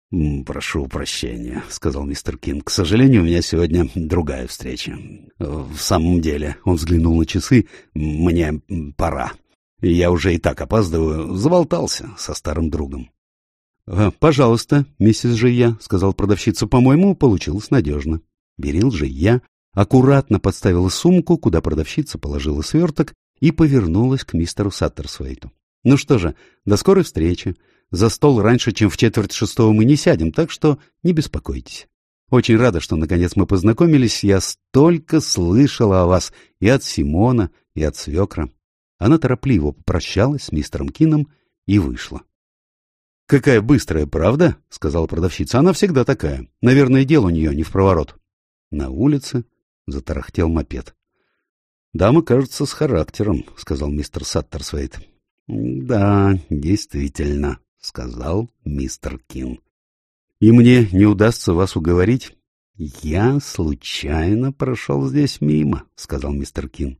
— Прошу прощения, — сказал мистер Кинг. — К сожалению, у меня сегодня другая встреча. В самом деле, он взглянул на часы, мне пора. Я уже и так опаздываю, заболтался со старым другом. «Э, — Пожалуйста, миссис Жия, — сказал продавщица, — по-моему, получилось надежно. Берил Жия аккуратно подставила сумку, куда продавщица положила сверток, и повернулась к мистеру Саттерсвейту. Ну что же, до скорой встречи. За стол раньше, чем в четверть шестого мы не сядем, так что не беспокойтесь. Очень рада, что наконец мы познакомились. Я столько слышала о вас и от Симона, и от свекра. Она торопливо попрощалась с мистером Кином и вышла. — Какая быстрая, правда? — сказала продавщица. — Она всегда такая. Наверное, дело у нее не в проворот. На улице затарахтел мопед. — Дама, кажется, с характером, — сказал мистер Саттерсвейт. — Да, действительно, — сказал мистер Кин. — И мне не удастся вас уговорить? — Я случайно прошел здесь мимо, — сказал мистер Кин.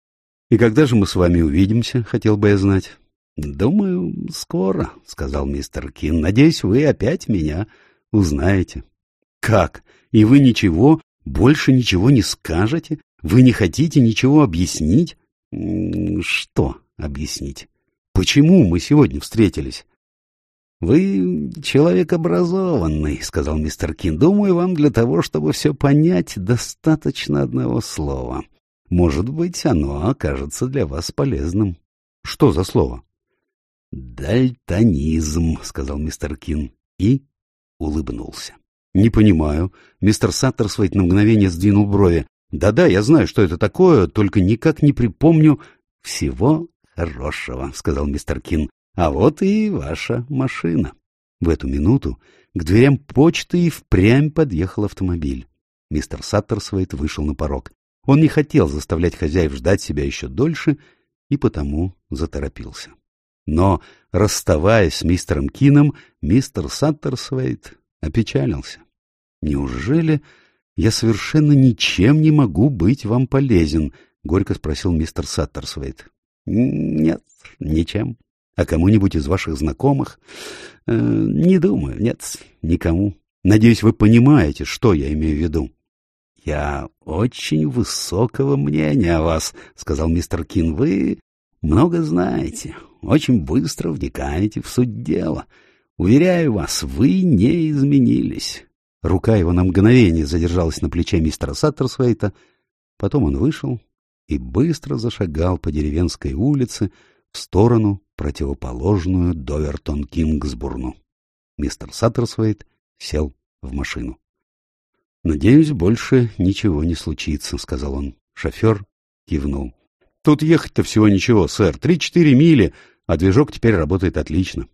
— И когда же мы с вами увидимся, хотел бы я знать? — Думаю, скоро, — сказал мистер Кин. — Надеюсь, вы опять меня узнаете. — Как? И вы ничего, больше ничего не скажете? Вы не хотите ничего объяснить? — Что объяснить? Почему мы сегодня встретились? — Вы человек образованный, — сказал мистер Кин. — Думаю, вам для того, чтобы все понять, достаточно одного слова. Может быть, оно окажется для вас полезным. — Что за слово? «Дальтонизм», — сказал мистер Кин и улыбнулся. «Не понимаю». Мистер Саттерсвейт на мгновение сдвинул брови. «Да-да, я знаю, что это такое, только никак не припомню всего хорошего», — сказал мистер Кин. «А вот и ваша машина». В эту минуту к дверям почты и впрямь подъехал автомобиль. Мистер Саттерсвейт вышел на порог. Он не хотел заставлять хозяев ждать себя еще дольше и потому заторопился. Но, расставаясь с мистером Кином, мистер Саттерсвейт опечалился. «Неужели я совершенно ничем не могу быть вам полезен?» — горько спросил мистер Саттерсвейт. «Нет, ничем. А кому-нибудь из ваших знакомых?» э, «Не думаю, нет, никому. Надеюсь, вы понимаете, что я имею в виду». «Я очень высокого мнения о вас», — сказал мистер Кин. «Вы много знаете, очень быстро вникаете в суть дела. Уверяю вас, вы не изменились. Рука его на мгновение задержалась на плече мистера Саттерсвейта. Потом он вышел и быстро зашагал по деревенской улице в сторону, противоположную Довертон-Кингсбурну. Мистер Саттерсвейт сел в машину. — Надеюсь, больше ничего не случится, — сказал он. Шофер кивнул. — Тут ехать-то всего ничего, сэр. Три-четыре мили, а движок теперь работает отлично.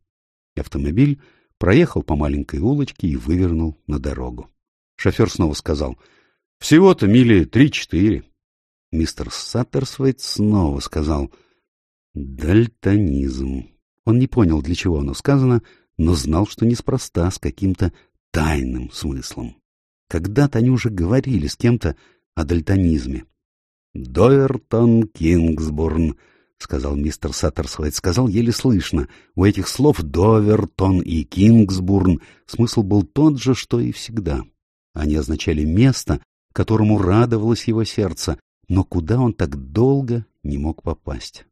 Автомобиль проехал по маленькой улочке и вывернул на дорогу. Шофер снова сказал, — Всего-то мили три-четыре. Мистер Саттерсвейт снова сказал, — Дальтонизм. Он не понял, для чего оно сказано, но знал, что неспроста, с каким-то тайным смыслом. Когда-то они уже говорили с кем-то о дальтонизме. «Дойертон Кингсбурн», — сказал мистер Саттерсвейт, сказал еле слышно. У этих слов «Довертон» и «Кингсбурн» смысл был тот же, что и всегда. Они означали место, которому радовалось его сердце, но куда он так долго не мог попасть.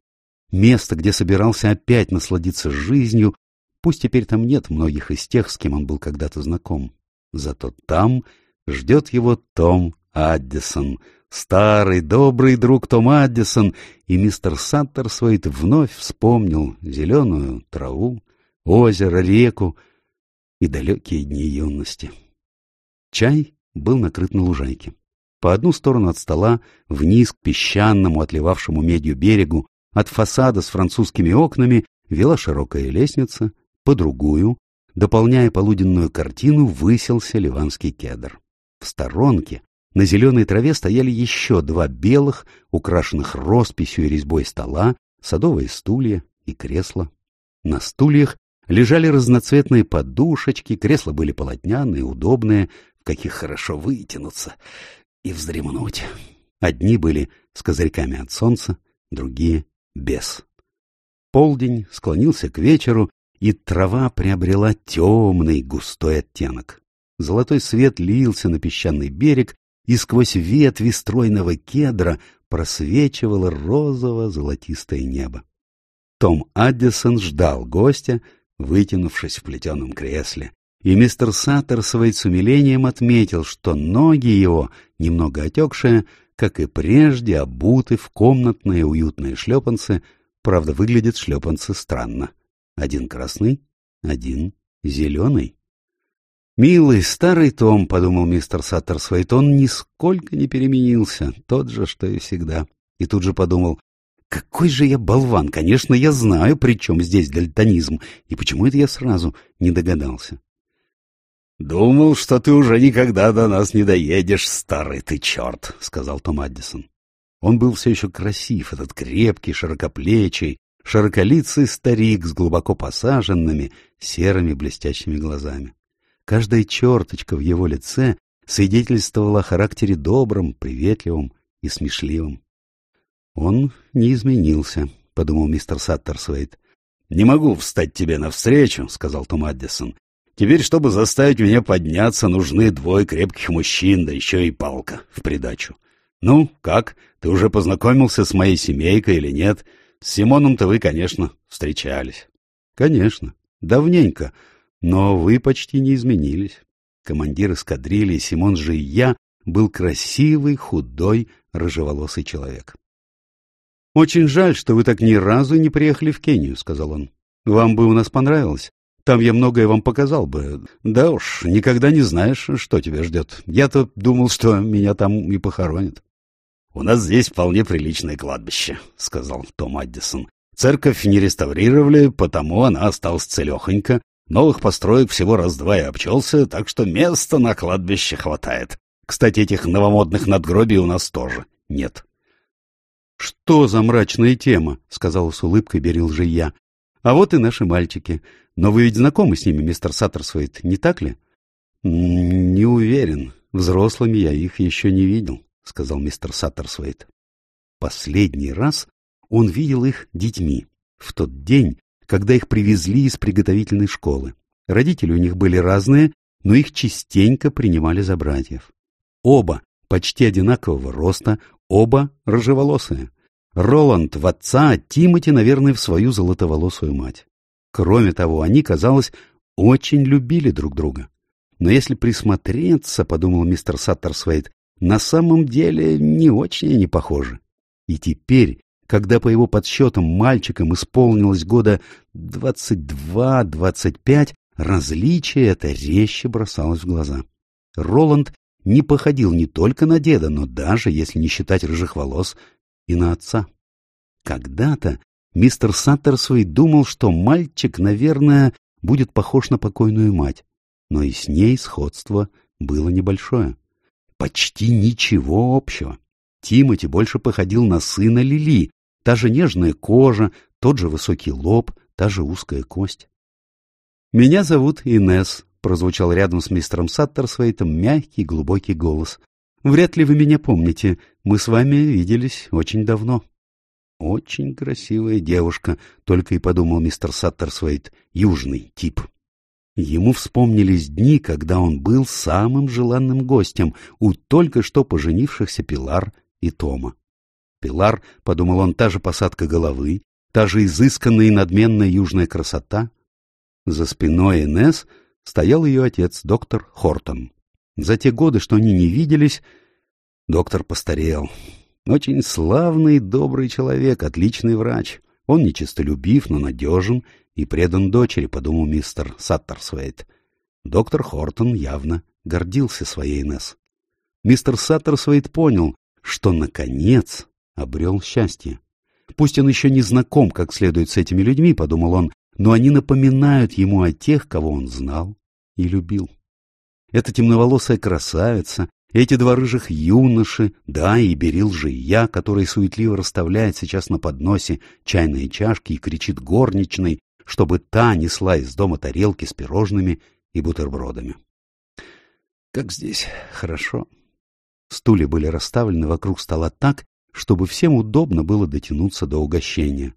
Место, где собирался опять насладиться жизнью, пусть теперь там нет многих из тех, с кем он был когда-то знаком. Зато там ждет его Том Аддисон, Старый добрый друг Том Аддисон и мистер Саттерсвейт вновь вспомнил зеленую траву, озеро, реку и далекие дни юности. Чай был накрыт на лужайке. По одну сторону от стола, вниз к песчаному, отливавшему медью берегу, от фасада с французскими окнами вела широкая лестница, по другую, дополняя полуденную картину, выселся ливанский кедр. В сторонке, на зеленой траве стояли еще два белых, украшенных росписью и резьбой стола, садовые стулья и кресла. На стульях лежали разноцветные подушечки, кресла были полотняные, удобные, в каких хорошо вытянуться и вздремнуть. Одни были с козырьками от солнца, другие — без. Полдень склонился к вечеру, и трава приобрела темный густой оттенок. Золотой свет лился на песчаный берег, и сквозь ветви стройного кедра просвечивало розово-золотистое небо. Том Аддисон ждал гостя, вытянувшись в плетеном кресле, и мистер Саттерсвейт с умилением отметил, что ноги его, немного отекшие, как и прежде, обуты в комнатные уютные шлепанцы, правда, выглядят шлепанцы странно. Один красный, один зеленый. «Милый старый Том», — подумал мистер Саттерсвейт, — «он нисколько не переменился, тот же, что и всегда». И тут же подумал, «Какой же я болван! Конечно, я знаю, при чем здесь дальтонизм, и почему это я сразу не догадался». «Думал, что ты уже никогда до нас не доедешь, старый ты черт», — сказал Том Аддисон. Он был все еще красив, этот крепкий, широкоплечий, широколицый старик с глубоко посаженными, серыми блестящими глазами. Каждая черточка в его лице свидетельствовала о характере добром, приветливом и смешливом. «Он не изменился», — подумал мистер Саттерсвейт. «Не могу встать тебе навстречу», — сказал Том Аддисон. «Теперь, чтобы заставить меня подняться, нужны двое крепких мужчин, да еще и палка в придачу. Ну, как, ты уже познакомился с моей семейкой или нет? С Симоном-то вы, конечно, встречались». «Конечно. Давненько. Но вы почти не изменились. Командир эскадрильи Симон же и я был красивый, худой, рыжеволосый человек. «Очень жаль, что вы так ни разу не приехали в Кению», — сказал он. Вам бы у нас понравилось. Там я многое вам показал бы. Да уж, никогда не знаешь, что тебя ждет. Я-то думал, что меня там и похоронят. — У нас здесь вполне приличное кладбище, — сказал Том Аддисон. Церковь не реставрировали, потому она осталась целехонька. Новых построек всего раз-два и обчелся, так что места на кладбище хватает. Кстати, этих новомодных надгробий у нас тоже нет. — Что за мрачная тема? — сказал с улыбкой Берил Жия. — А вот и наши мальчики. Но вы ведь знакомы с ними, мистер Саттерсвейт, не так ли? — Не уверен. Взрослыми я их еще не видел, — сказал мистер Саттерсвейт. Последний раз он видел их детьми, в тот день, когда их привезли из приготовительной школы. Родители у них были разные, но их частенько принимали за братьев. Оба почти одинакового роста, оба рыжеволосые. Роланд в отца, а Тимати, наверное, в свою золотоволосую мать. Кроме того, они, казалось, очень любили друг друга. Но если присмотреться, — подумал мистер Саттерсвейт, — на самом деле не очень они похожи. И теперь, когда по его подсчетам мальчикам исполнилось года двадцать два-двадцать пять, различие это резче бросалось в глаза. Роланд не походил не только на деда, но даже, если не считать рыжих волос, и на отца. Когда-то мистер Саттерсвей думал, что мальчик, наверное, будет похож на покойную мать, но и с ней сходство было небольшое. Почти ничего общего. Тимати больше походил на сына Лили, та же нежная кожа, тот же высокий лоб, та же узкая кость. «Меня зовут Инес, прозвучал рядом с мистером Саттерсвейтом мягкий глубокий голос. «Вряд ли вы меня помните. Мы с вами виделись очень давно». «Очень красивая девушка», — только и подумал мистер Саттерсвейт, южный тип. Ему вспомнились дни, когда он был самым желанным гостем у только что поженившихся Пилар и Тома. Пилар, — подумал он, — та же посадка головы, та же изысканная и надменная южная красота. За спиной Инесс стоял ее отец, доктор Хортон. За те годы, что они не виделись, доктор постарел. Очень славный, добрый человек, отличный врач. Он нечестолюбив, но надежен и предан дочери, подумал мистер Саттерсвейт. Доктор Хортон явно гордился своей Инесс. Мистер Саттерсвейт понял, что, наконец, обрел счастье. Пусть он еще не знаком как следует с этими людьми, подумал он, но они напоминают ему о тех, кого он знал и любил. Эта темноволосая красавица, эти два рыжих юноши, да, и Берил Жия, который суетливо расставляет сейчас на подносе чайные чашки и кричит горничной, чтобы та несла из дома тарелки с пирожными и бутербродами. Как здесь хорошо. Стулья были расставлены вокруг стола так, чтобы всем удобно было дотянуться до угощения.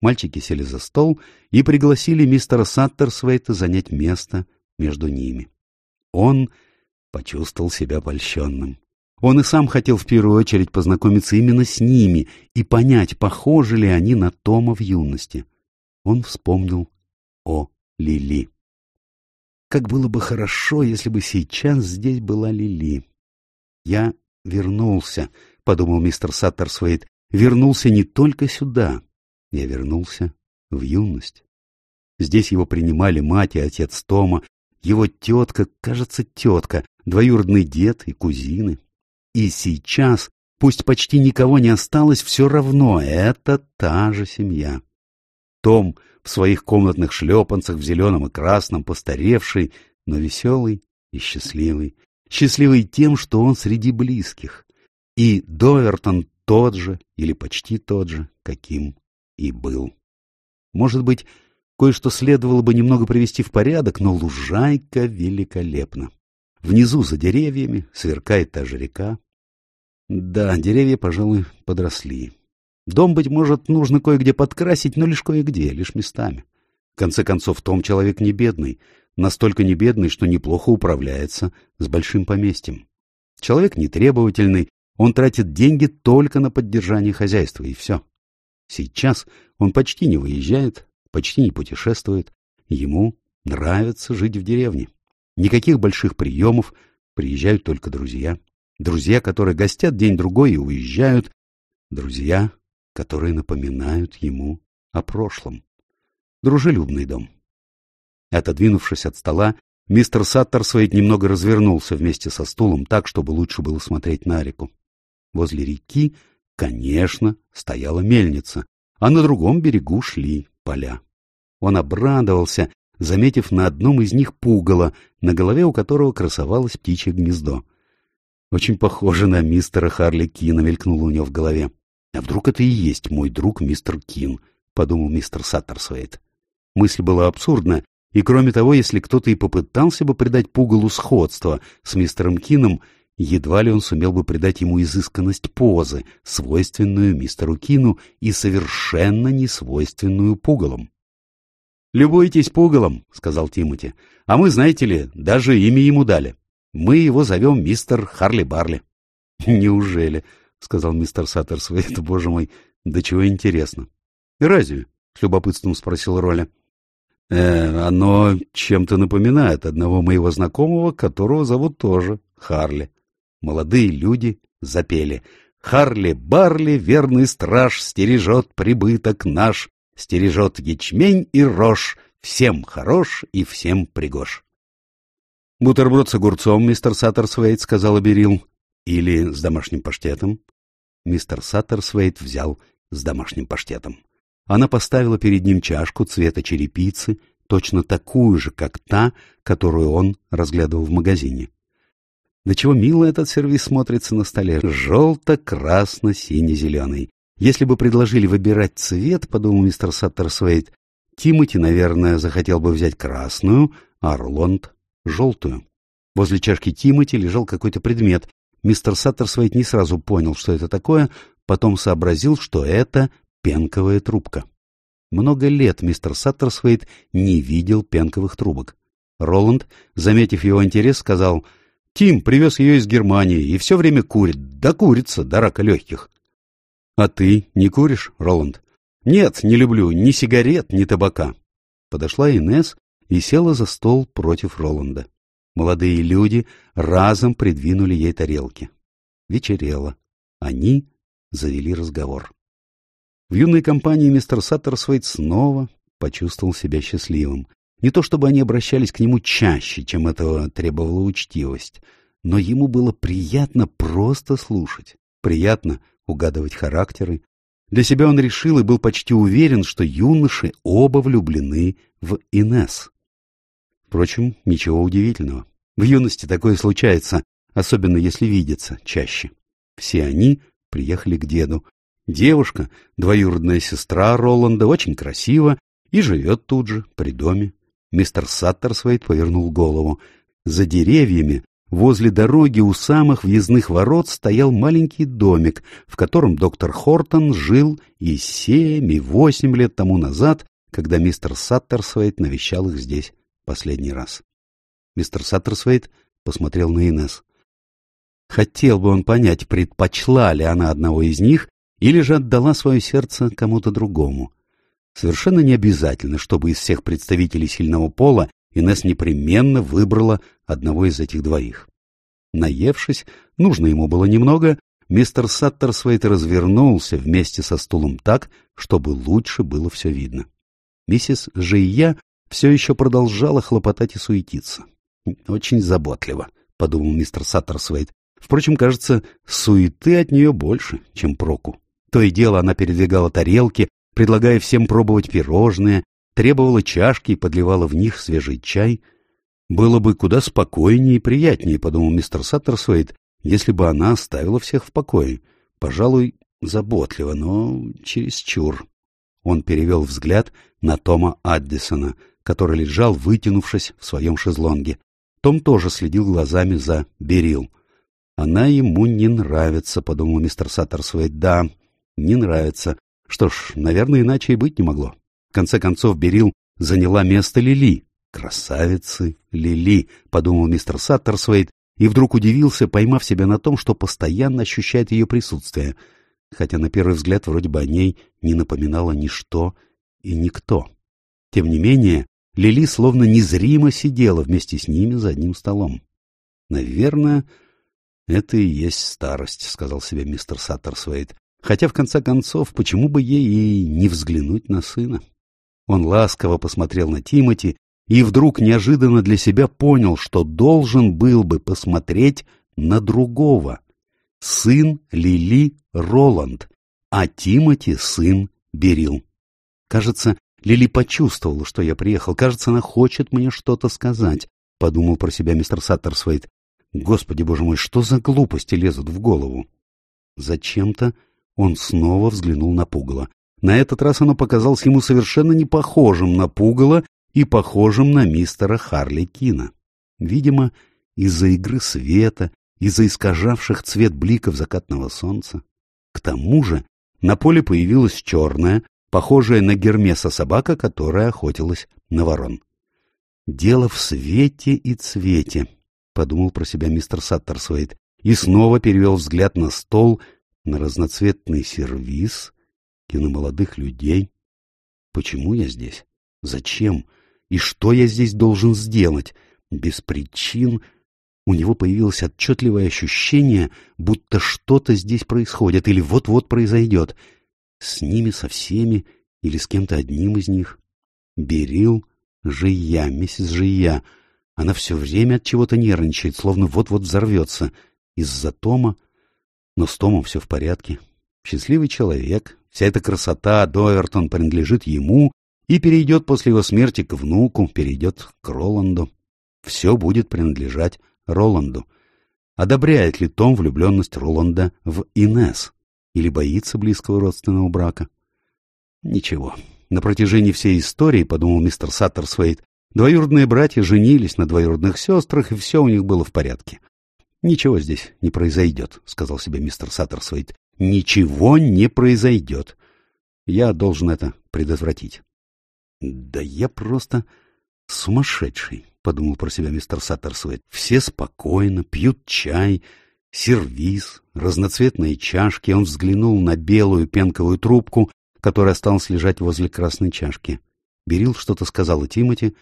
Мальчики сели за стол и пригласили мистера Саттерсвейта занять место между ними. Он почувствовал себя польщенным. Он и сам хотел в первую очередь познакомиться именно с ними и понять, похожи ли они на Тома в юности. Он вспомнил о Лили. Как было бы хорошо, если бы сейчас здесь была Лили. Я вернулся, — подумал мистер Саттерсвейт, — вернулся не только сюда, я вернулся в юность. Здесь его принимали мать и отец Тома, его тетка, кажется, тетка, двоюродный дед и кузины. И сейчас, пусть почти никого не осталось, все равно это та же семья. Том в своих комнатных шлепанцах в зеленом и красном, постаревший, но веселый и счастливый. Счастливый тем, что он среди близких. И Довертон тот же, или почти тот же, каким и был. Может быть, кое-что следовало бы немного привести в порядок, но лужайка великолепна. Внизу, за деревьями, сверкает та же река. Да, деревья, пожалуй, подросли. Дом, быть может, нужно кое-где подкрасить, но лишь кое-где, лишь местами. В конце концов, Том человек не бедный, настолько не бедный, что неплохо управляется с большим поместьем. Человек нетребовательный, он тратит деньги только на поддержание хозяйства, и все. Сейчас он почти не выезжает, почти не путешествует. Ему нравится жить в деревне. Никаких больших приемов, приезжают только друзья. Друзья, которые гостят день-другой и уезжают. Друзья, которые напоминают ему о прошлом. дружелюбный дом. Отодвинувшись от стола, мистер Саттерсвейт немного развернулся вместе со стулом так, чтобы лучше было смотреть на реку. Возле реки, конечно, стояла мельница, а на другом берегу шли поля. Он обрадовался, заметив на одном из них пугало, на голове у которого красовалось птичье гнездо. Очень похоже на мистера Харли Кина, мелькнуло у него в голове. А вдруг это и есть мой друг мистер Кин, подумал мистер Саттерсвейт. Мысль была абсурдна, и кроме того, если кто-то и попытался бы придать пугалу сходство с мистером Кином, едва ли он сумел бы придать ему изысканность позы, свойственную мистеру Кину и совершенно не свойственную пугалам. «Любуйтесь пугалом», — сказал Тимоти. «А мы, знаете ли, даже имя ему дали. Мы его зовем мистер Харли Барли». «Неужели?» — сказал мистер Саттерсвейт. «Боже мой, да чего интересно». «Разве?» — с любопытством спросил Роля. «Э, «Оно чем-то напоминает одного моего знакомого, которого зовут тоже Харли». Молодые люди запели. «Харли Барли, верный страж, стережет прибыток наш, стережет ячмень и рожь, всем хорош и всем пригож». «Бутерброд с огурцом, мистер Саттерсвейт», — сказал Берил. «Или с домашним паштетом?» Мистер Саттерсвейт взял с домашним паштетом. Она поставила перед ним чашку цвета черепицы, точно такую же, как та, которую он разглядывал в магазине. До чего мило этот сервис смотрится на столе. Желто-красно-сине-зеленый. Если бы предложили выбирать цвет, подумал мистер Саттерсвейт, Тимоти, наверное, захотел бы взять красную, а Роланд — желтую. Возле чашки Тимоти лежал какой-то предмет. Мистер Саттерсвейт не сразу понял, что это такое, потом сообразил, что это пенковая трубка. Много лет мистер Саттерсвейт не видел пенковых трубок. Роланд, заметив его интерес, сказал, «Тим привез ее из Германии и все время курит, да курится до рака легких». «А ты не куришь, Роланд?» «Нет, не люблю ни сигарет, ни табака». Подошла Инесс и села за стол против Роланда. Молодые люди разом придвинули ей тарелки. Вечерело. Они завели разговор. В юной компании мистер Саттерсвейт снова почувствовал себя счастливым. Не то чтобы они обращались к нему чаще, чем этого требовала учтивость, но ему было приятно просто слушать, приятно угадывать характеры. Для себя он решил и был почти уверен, что юноши оба влюблены в Инес. Впрочем, ничего удивительного. В юности такое случается, особенно если видятся чаще. Все они приехали к деду, Девушка, двоюродная сестра Роланда, очень красива и живет тут же, при доме. Мистер Саттерсвейт повернул голову. За деревьями, возле дороги у самых въездных ворот стоял маленький домик, в котором доктор Хортон жил и семь, и восемь лет тому назад, когда мистер Саттерсвейт навещал их здесь последний раз. Мистер Саттерсвейт посмотрел на Инес. Хотел бы он понять, предпочла ли она одного из них или же отдала свое сердце кому-то другому. Совершенно не обязательно, чтобы из всех представителей сильного пола Инесс непременно выбрала одного из этих двоих. Наевшись, нужно ему было немного, мистер Саттерсвейт развернулся вместе со стулом так, чтобы лучше было все видно. Миссис Жия все еще продолжала хлопотать и суетиться. «Очень заботливо», — подумал мистер Саттерсвейт. Впрочем, кажется, суеты от нее больше, чем проку. То и дело она передвигала тарелки, предлагая всем пробовать пирожные, требовала чашки и подливала в них свежий чай. Было бы куда спокойнее и приятнее, подумал мистер Саттерсвейт, если бы она оставила всех в покое. Пожалуй, заботливо, но чересчур. Он перевел взгляд на Тома Аддисона, который лежал, вытянувшись в своем шезлонге. Том тоже следил глазами за Берил. «Она ему не нравится», — подумал мистер Саттерсвейт. «Да, не нравится. Что ж, наверное, иначе и быть не могло. В конце концов, Берил заняла место Лили. «Красавицы Лили», — подумал мистер Саттерсвейт, и вдруг удивился, поймав себя на том, что постоянно ощущает ее присутствие, хотя на первый взгляд вроде бы о ней не напоминало ничто и никто. Тем не менее, Лили словно незримо сидела вместе с ними за одним столом. «Наверное, это и есть старость», — сказал себе мистер Саттерсвейт. Хотя, в конце концов, почему бы ей и не взглянуть на сына? Он ласково посмотрел на Тимати и вдруг неожиданно для себя понял, что должен был бы посмотреть на другого. Сын Лили Роланд, а Тимати сын Берил. Кажется, Лили почувствовала, что я приехал. Кажется, она хочет мне что-то сказать, — подумал про себя мистер Саттерсвейт. Господи, боже мой, что за глупости лезут в голову? Зачем-то он снова взглянул на пугало. На этот раз оно показалось ему совершенно не похожим на пугало и похожим на мистера Харли Кина. Видимо, из-за игры света, из-за искажавших цвет бликов закатного солнца. К тому же на поле появилась черная, похожая на Гермеса собака, которая охотилась на ворон. «Дело в свете и цвете», — подумал про себя мистер Саттерсвейт, и снова перевел взгляд на стол, на разноцветный сервиз молодых людей. Почему я здесь? Зачем? И что я здесь должен сделать? Без причин у него появилось отчетливое ощущение, будто что-то здесь происходит или вот-вот произойдет. С ними, со всеми или с кем-то одним из них. Берил, Жия, миссис Жия. Она все время от чего-то нервничает, словно вот-вот взорвется. Из-за Тома. Но с Томом все в порядке. Счастливый человек. Вся эта красота Доертон принадлежит ему и перейдет после его смерти к внуку, перейдет к Роланду. Все будет принадлежать Роланду. Одобряет ли Том влюбленность Роланда в Инес? Или боится близкого родственного брака? Ничего. На протяжении всей истории, подумал мистер Саттерсвейт, двоюродные братья женились на двоюродных сестрах, и все у них было в порядке. «Ничего здесь не произойдет», — сказал себе мистер Саттерсвейт. «Ничего не произойдет. Я должен это предотвратить». «Да я просто сумасшедший», — подумал про себя мистер Саттерсвейт. «Все спокойно, пьют чай, сервиз, разноцветные чашки». Он взглянул на белую пенковую трубку, которая осталась лежать возле красной чашки. Берил что-то сказал Тимати.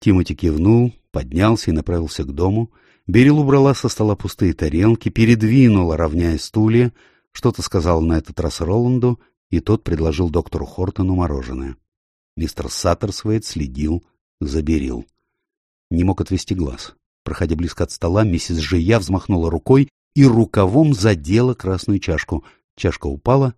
Тимати кивнул, поднялся и направился к дому. Берил убрала со стола пустые тарелки, передвинула, равняя стулья, что-то сказал на этот раз Роланду, и тот предложил доктору Хортону мороженое. Мистер Саттерсвейт следил за Берил не мог отвести глаз. Проходя близко от стола, миссис Жия взмахнула рукой и рукавом задела красную чашку. Чашка упала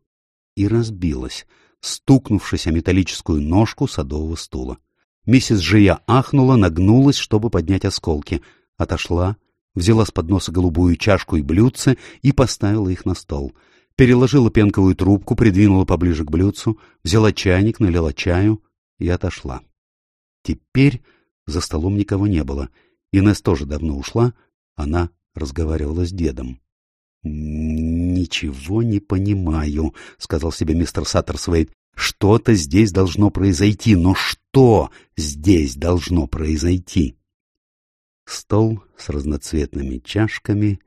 и разбилась, стукнувшись о металлическую ножку садового стула. Миссис Жия ахнула, нагнулась, чтобы поднять осколки. Отошла, взяла с подноса голубую чашку и блюдце и поставила их на стол. Переложила пенковую трубку, придвинула поближе к блюдцу, взяла чайник, налила чаю и отошла. Теперь за столом никого не было. Инесс тоже давно ушла. Она разговаривала с дедом. «Ничего не понимаю», — сказал себе мистер Саттерсвейт. «Что-то здесь должно произойти, но что здесь должно произойти?» Стол с разноцветными чашками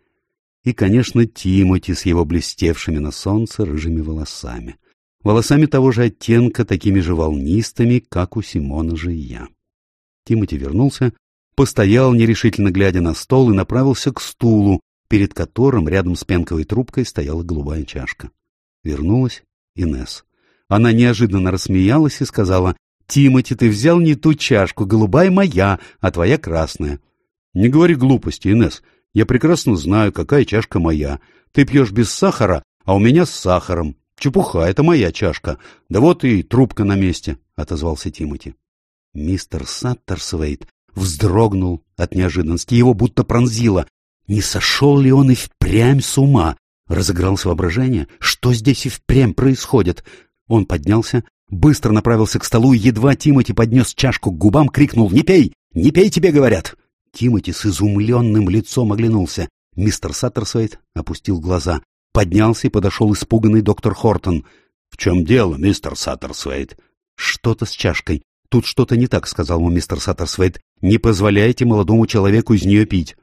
и, конечно, Тимоти с его блестевшими на солнце рыжими волосами. Волосами того же оттенка, такими же волнистыми, как у Симона же и я. Тимати вернулся, постоял, нерешительно глядя на стол, и направился к стулу, перед которым рядом с пенковой трубкой стояла голубая чашка. Вернулась Инес. Она неожиданно рассмеялась и сказала, «Тимати, ты взял не ту чашку, голубая моя, а твоя красная». «Не говори глупости, Инес. Я прекрасно знаю, какая чашка моя. Ты пьешь без сахара, а у меня с сахаром. Чепуха, это моя чашка. Да вот и трубка на месте», — отозвался Тимати. Мистер Саттерсвейт вздрогнул от неожиданности, его будто пронзило. Не сошел ли он и впрямь с ума? Разыгралось воображение. Что здесь и впрямь происходит? Он поднялся, быстро направился к столу, и едва Тимати поднес чашку к губам, крикнул «Не пей! Не пей, тебе говорят!» Тимати с изумленным лицом оглянулся. Мистер Саттерсвейт опустил глаза. Поднялся и подошел испуганный доктор Хортон. — В чем дело, мистер Саттерсвейт? — Что-то с чашкой. «Тут что-то не так», — сказал ему мистер Саттерсвейт. «Не позволяйте молодому человеку из нее пить».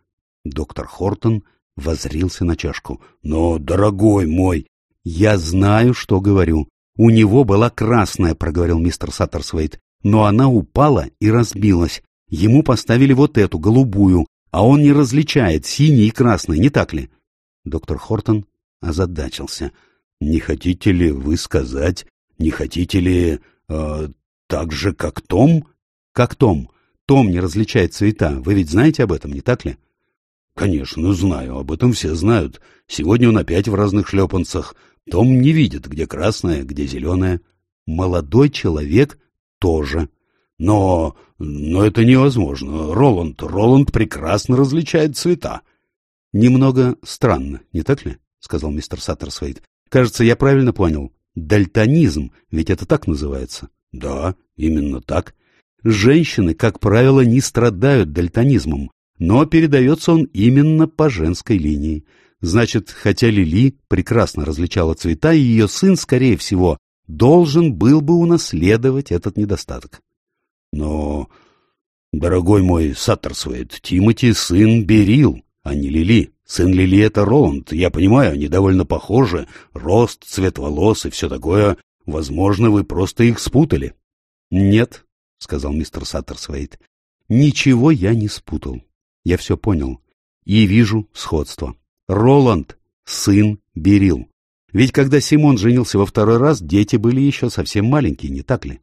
Доктор Хортон воззрился на чашку. «Но, дорогой мой...» «Я знаю, что говорю. У него была красная», — проговорил мистер Саттерсвейт. «Но она упала и разбилась. Ему поставили вот эту, голубую, а он не различает синий и красный, не так ли?» Доктор Хортон озадачился. «Не хотите ли вы сказать, не хотите ли... Э, так же, как Том? Как Том. Том не различает цвета. Вы ведь знаете об этом, не так ли? Конечно, знаю. Об этом все знают. Сегодня он опять в разных шлепанцах. Том не видит, где красное, где зеленое. Молодой человек тоже. Но... но это невозможно. Роланд, Роланд прекрасно различает цвета. Немного странно, не так ли? — сказал мистер Саттерсвейт. — Кажется, я правильно понял. Дальтонизм, ведь это так называется. — Да, именно так. Женщины, как правило, не страдают дальтонизмом, но передается он именно по женской линии. Значит, хотя Лили прекрасно различала цвета, ее сын, скорее всего, должен был бы унаследовать этот недостаток. Но, дорогой мой Саттерсвейт, Тимати сын Берил, а не Лили. Сын Лили — это Роланд. Я понимаю, они довольно похожи. Рост, цвет волос и все такое. Возможно, вы просто их спутали. — Нет, — сказал мистер Саттерсвейт, — ничего я не спутал. Я все понял. И вижу сходство. Роланд — сын Берил. Ведь когда Симон женился во второй раз, дети были еще совсем маленькие, не так ли?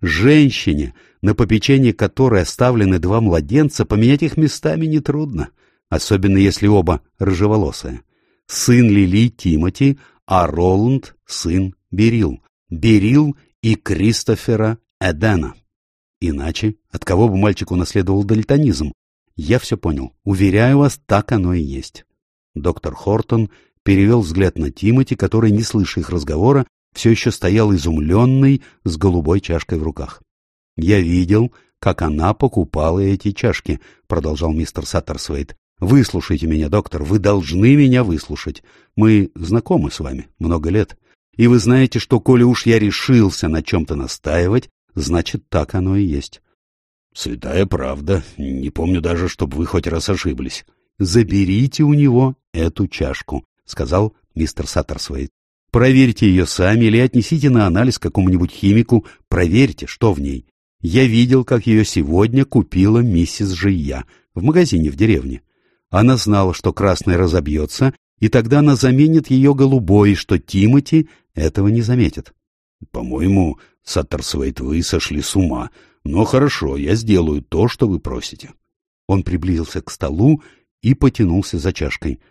Женщине, на попечении которой оставлены два младенца, поменять их местами нетрудно, особенно если оба рыжеволосые. Сын Лили Тимати, а Роланд — сын Берил. Берил и Кристофера Эдена. Иначе от кого бы мальчик унаследовал дальтонизм? Я все понял. Уверяю вас, так оно и есть. Доктор Хортон перевел взгляд на Тимати, который, не слыша их разговора, все еще стоял изумленный с голубой чашкой в руках. — Я видел, как она покупала эти чашки, — продолжал мистер Саттерсвейт. — Выслушайте меня, доктор, вы должны меня выслушать. Мы знакомы с вами много лет. И вы знаете, что, коли уж я решился на чем-то настаивать, значит, так оно и есть. — Святая правда. Не помню даже, чтобы вы хоть раз ошиблись. — Заберите у него эту чашку, — сказал мистер Саттерсвейт. Проверьте ее сами или отнесите на анализ какому-нибудь химику, проверьте, что в ней. Я видел, как ее сегодня купила миссис Жия в магазине в деревне. Она знала, что красный разобьется, и тогда она заменит ее голубой, что Тимати этого не заметит. — По-моему, Саттерсвейт, вы сошли с ума. Но хорошо, я сделаю то, что вы просите. Он приблизился к столу и потянулся за чашкой ——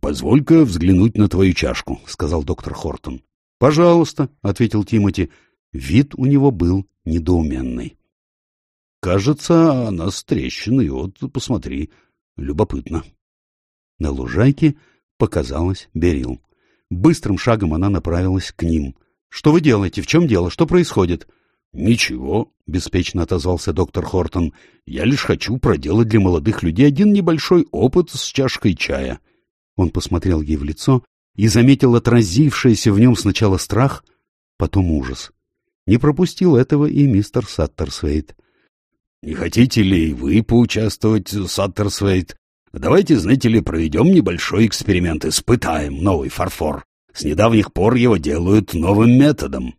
Позволь-ка взглянуть на твою чашку, — сказал доктор Хортон. — Пожалуйста, — ответил Тимоти. Вид у него был недоуменный. — Кажется, она с трещиной. Вот, посмотри. Любопытно. На лужайке показалась Берил. Быстрым шагом она направилась к ним. — Что вы делаете? В чем дело? Что происходит? — Ничего, — беспечно отозвался доктор Хортон. — Я лишь хочу проделать для молодых людей один небольшой опыт с чашкой чая. — он посмотрел ей в лицо и заметил отразившийся в нем сначала страх, потом ужас. Не пропустил этого и мистер Саттерсвейт. — Не хотите ли вы поучаствовать, Саттерсвейт? Давайте, знаете ли, проведем небольшой эксперимент, испытаем новый фарфор. С недавних пор его делают новым методом.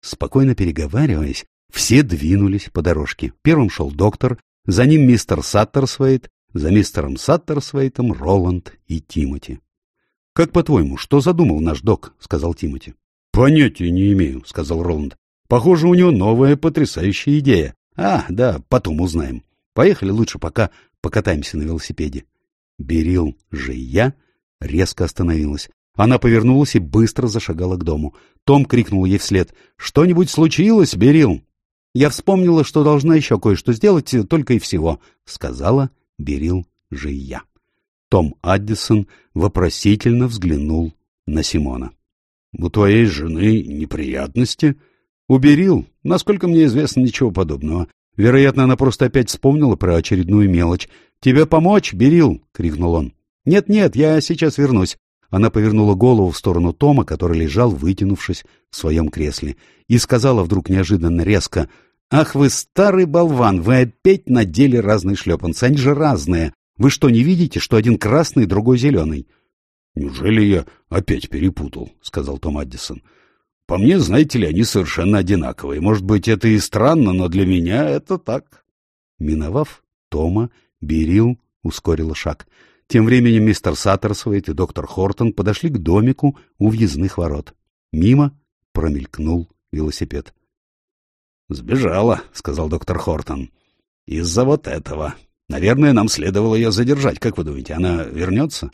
Спокойно переговариваясь, все двинулись по дорожке. Первым шел доктор, за ним мистер Саттерсвейт, за мистером Саттерсвейтом, Роланд и Тимоти. — Как по-твоему, что задумал наш док? — сказал Тимоти. — Понятия не имею, — сказал Роланд. — Похоже, у него новая потрясающая идея. А, да, потом узнаем. Поехали лучше пока покатаемся на велосипеде. Берил же я резко остановилась. Она повернулась и быстро зашагала к дому. Том крикнул ей вслед. «Что-нибудь случилось, Берил?» «Я вспомнила, что должна еще кое-что сделать, только и всего», — сказала Берил же я. Том Аддисон вопросительно взглянул на Симона. — У твоей жены неприятности? — Уберил. Насколько мне известно, ничего подобного. Вероятно, она просто опять вспомнила про очередную мелочь. — Тебе помочь, Берил? — крикнул он. «Нет, — Нет-нет, я сейчас вернусь. Она повернула голову в сторону Тома, который лежал, вытянувшись в своем кресле, и сказала вдруг неожиданно резко — «Ах вы старый болван, вы опять надели разные шлепанцы, они же разные. Вы что, не видите, что один красный, другой зеленый?» «Неужели я опять перепутал?» — сказал Том Аддисон. «По мне, знаете ли, они совершенно одинаковые. Может быть, это и странно, но для меня это так». Миновав Тома, Берил ускорила шаг. Тем временем мистер Саттерсвейт и доктор Хортон подошли к домику у въездных ворот. Мимо промелькнул велосипед. — Сбежала, — сказал доктор Хортон. — Из-за вот этого. Наверное, нам следовало ее задержать. Как вы думаете, она вернется?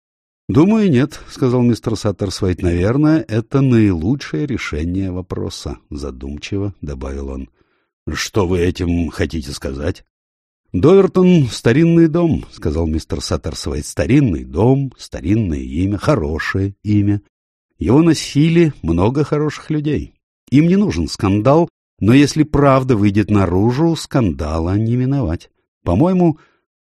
— Думаю, нет, — сказал мистер Саттерсвейт. — Наверное, это наилучшее решение вопроса, — задумчиво добавил он. — Что вы этим хотите сказать? — Довертон — старинный дом, — сказал мистер Саттерсвейт. — Старинный дом, старинное имя, хорошее имя. Его носили много хороших людей. Им не нужен скандал, но если правда выйдет наружу, скандала не миновать. По-моему,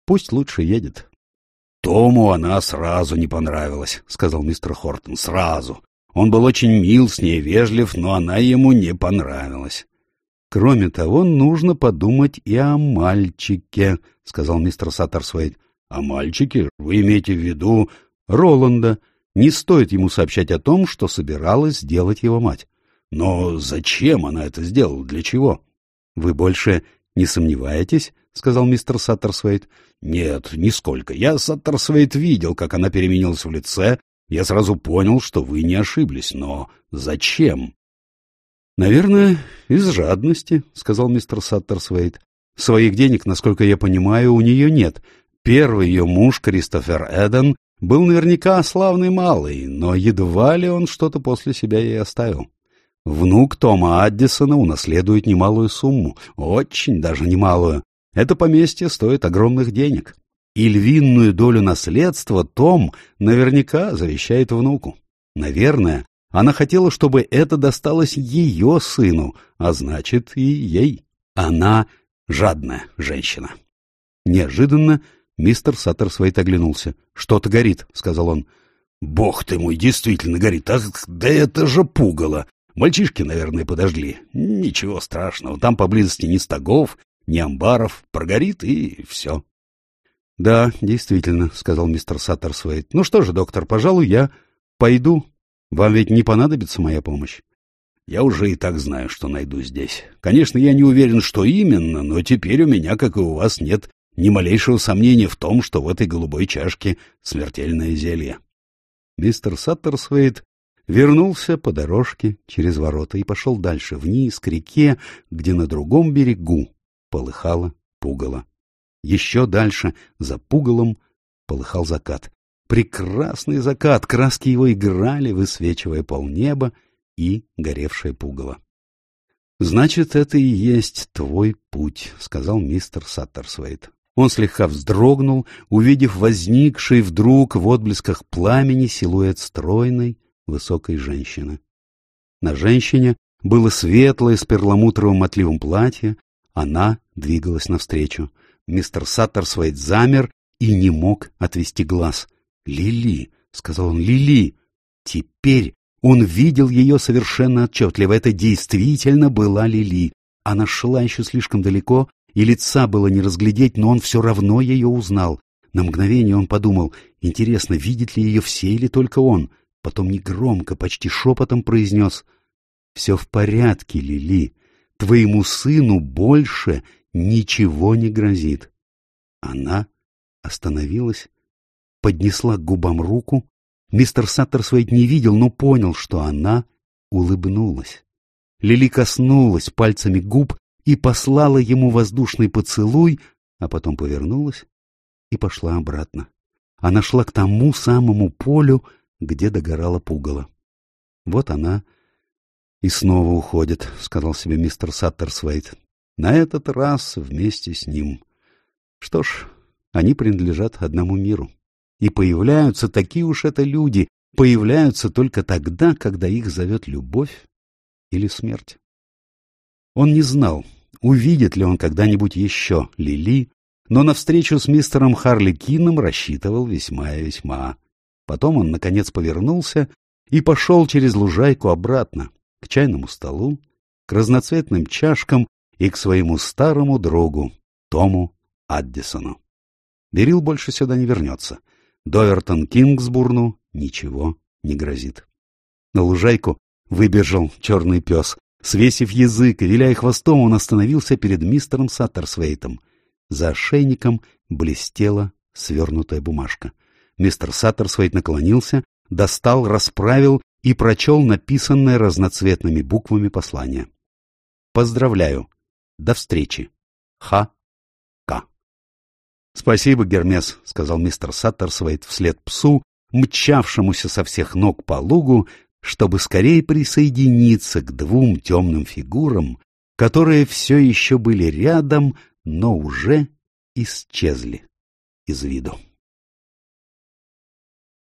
пусть лучше едет. — Тому она сразу не понравилась, — сказал мистер Хортон. — Сразу. Он был очень мил с ней, вежлив, но она ему не понравилась. — Кроме того, нужно подумать и о мальчике, — сказал мистер Саттерсвейт. — О мальчике? Вы имеете в виду... — Роланда. Не стоит ему сообщать о том, что собиралась сделать его мать. Но зачем она это сделала? Для чего? — Вы больше не сомневаетесь? — сказал мистер Саттерсвейт. — Нет, нисколько. Я Саттерсвейт видел, как она переменилась в лице. Я сразу понял, что вы не ошиблись. Но зачем? — Наверное, из жадности, — сказал мистер Саттерсвейт. — Своих денег, насколько я понимаю, у нее нет. Первый ее муж, Кристофер Эден, был наверняка славный малый, но едва ли он что-то после себя ей оставил. Внук Тома Аддисона унаследует немалую сумму, очень даже немалую. Это поместье стоит огромных денег. И львиную долю наследства Том наверняка завещает внуку. Наверное, она хотела, чтобы это досталось ее сыну, а значит и ей. Она жадная женщина. Неожиданно мистер Саттерсвейт оглянулся. — Что-то горит, — сказал он. — Бог ты мой, действительно горит. Ах, да это же пугало! Мальчишки, наверное, подожгли. Ничего страшного, там поблизости ни стогов, ни амбаров, прогорит и все. — Да, действительно, — сказал мистер Саттерсвейт. — Ну что же, доктор, пожалуй, я пойду. Вам ведь не понадобится моя помощь. — Я уже и так знаю, что найду здесь. Конечно, я не уверен, что именно, но теперь у меня, как и у вас, нет ни малейшего сомнения в том, что в этой голубой чашке смертельное зелье. Мистер Саттерсвейт вернулся по дорожке через ворота и пошел дальше, вниз, к реке, где на другом берегу полыхало пугало. Еще дальше, за пугалом, полыхал закат. Прекрасный закат, краски его играли, высвечивая полнеба и горевшее пугало. — Значит, это и есть твой путь, — сказал мистер Саттерсвейт. Он слегка вздрогнул, увидев возникший вдруг в отблесках пламени силуэт стройной, высокой женщины. На женщине было светлое с перламутровым отливом платье, она двигалась навстречу. Мистер Саттерсвейт замер и не мог отвести глаз. «Лили!» — сказал он. «Лили!» Теперь он видел ее совершенно отчетливо. Это действительно была Лили. Она шла еще слишком далеко, и лица было не разглядеть, но он все равно ее узнал. На мгновение он подумал, интересно, видит ли ее все или только он потом негромко, почти шепотом произнес «Все в порядке, Лили, твоему сыну больше ничего не грозит». Она остановилась, поднесла к губам руку. Мистер Саттерсвейт не видел, но понял, что она улыбнулась. Лили коснулась пальцами губ и послала ему воздушный поцелуй, а потом повернулась и пошла обратно. Она шла к тому самому полю, где догорало пугало. Вот она и снова уходит, — сказал себе мистер Саттерсвейт. На этот раз вместе с ним. Что ж, они принадлежат одному миру. И появляются такие уж это люди, появляются только тогда, когда их зовет любовь или смерть. Он не знал, увидит ли он когда-нибудь еще Лили, но на встречу с мистером Харли Кином рассчитывал весьма и весьма. Потом он, наконец, повернулся и пошел через лужайку обратно, к чайному столу, к разноцветным чашкам и к своему старому другу, Тому Аддисону. Берил больше сюда не вернется. Довертон Кингсбурну ничего не грозит. На лужайку выбежал черный пес. Свесив язык и виляя хвостом, он остановился перед мистером Саттерсвейтом. За ошейником блестела свернутая бумажка — Мистер Саттерсвейт наклонился, достал, расправил и прочел написанное разноцветными буквами послание. Поздравляю. До встречи. Ха. К. Спасибо, Гермес, сказал мистер Саттерсвейт вслед псу, мчавшемуся со всех ног по лугу, чтобы скорее присоединиться к двум темным фигурам, которые все еще были рядом, но уже исчезли из виду.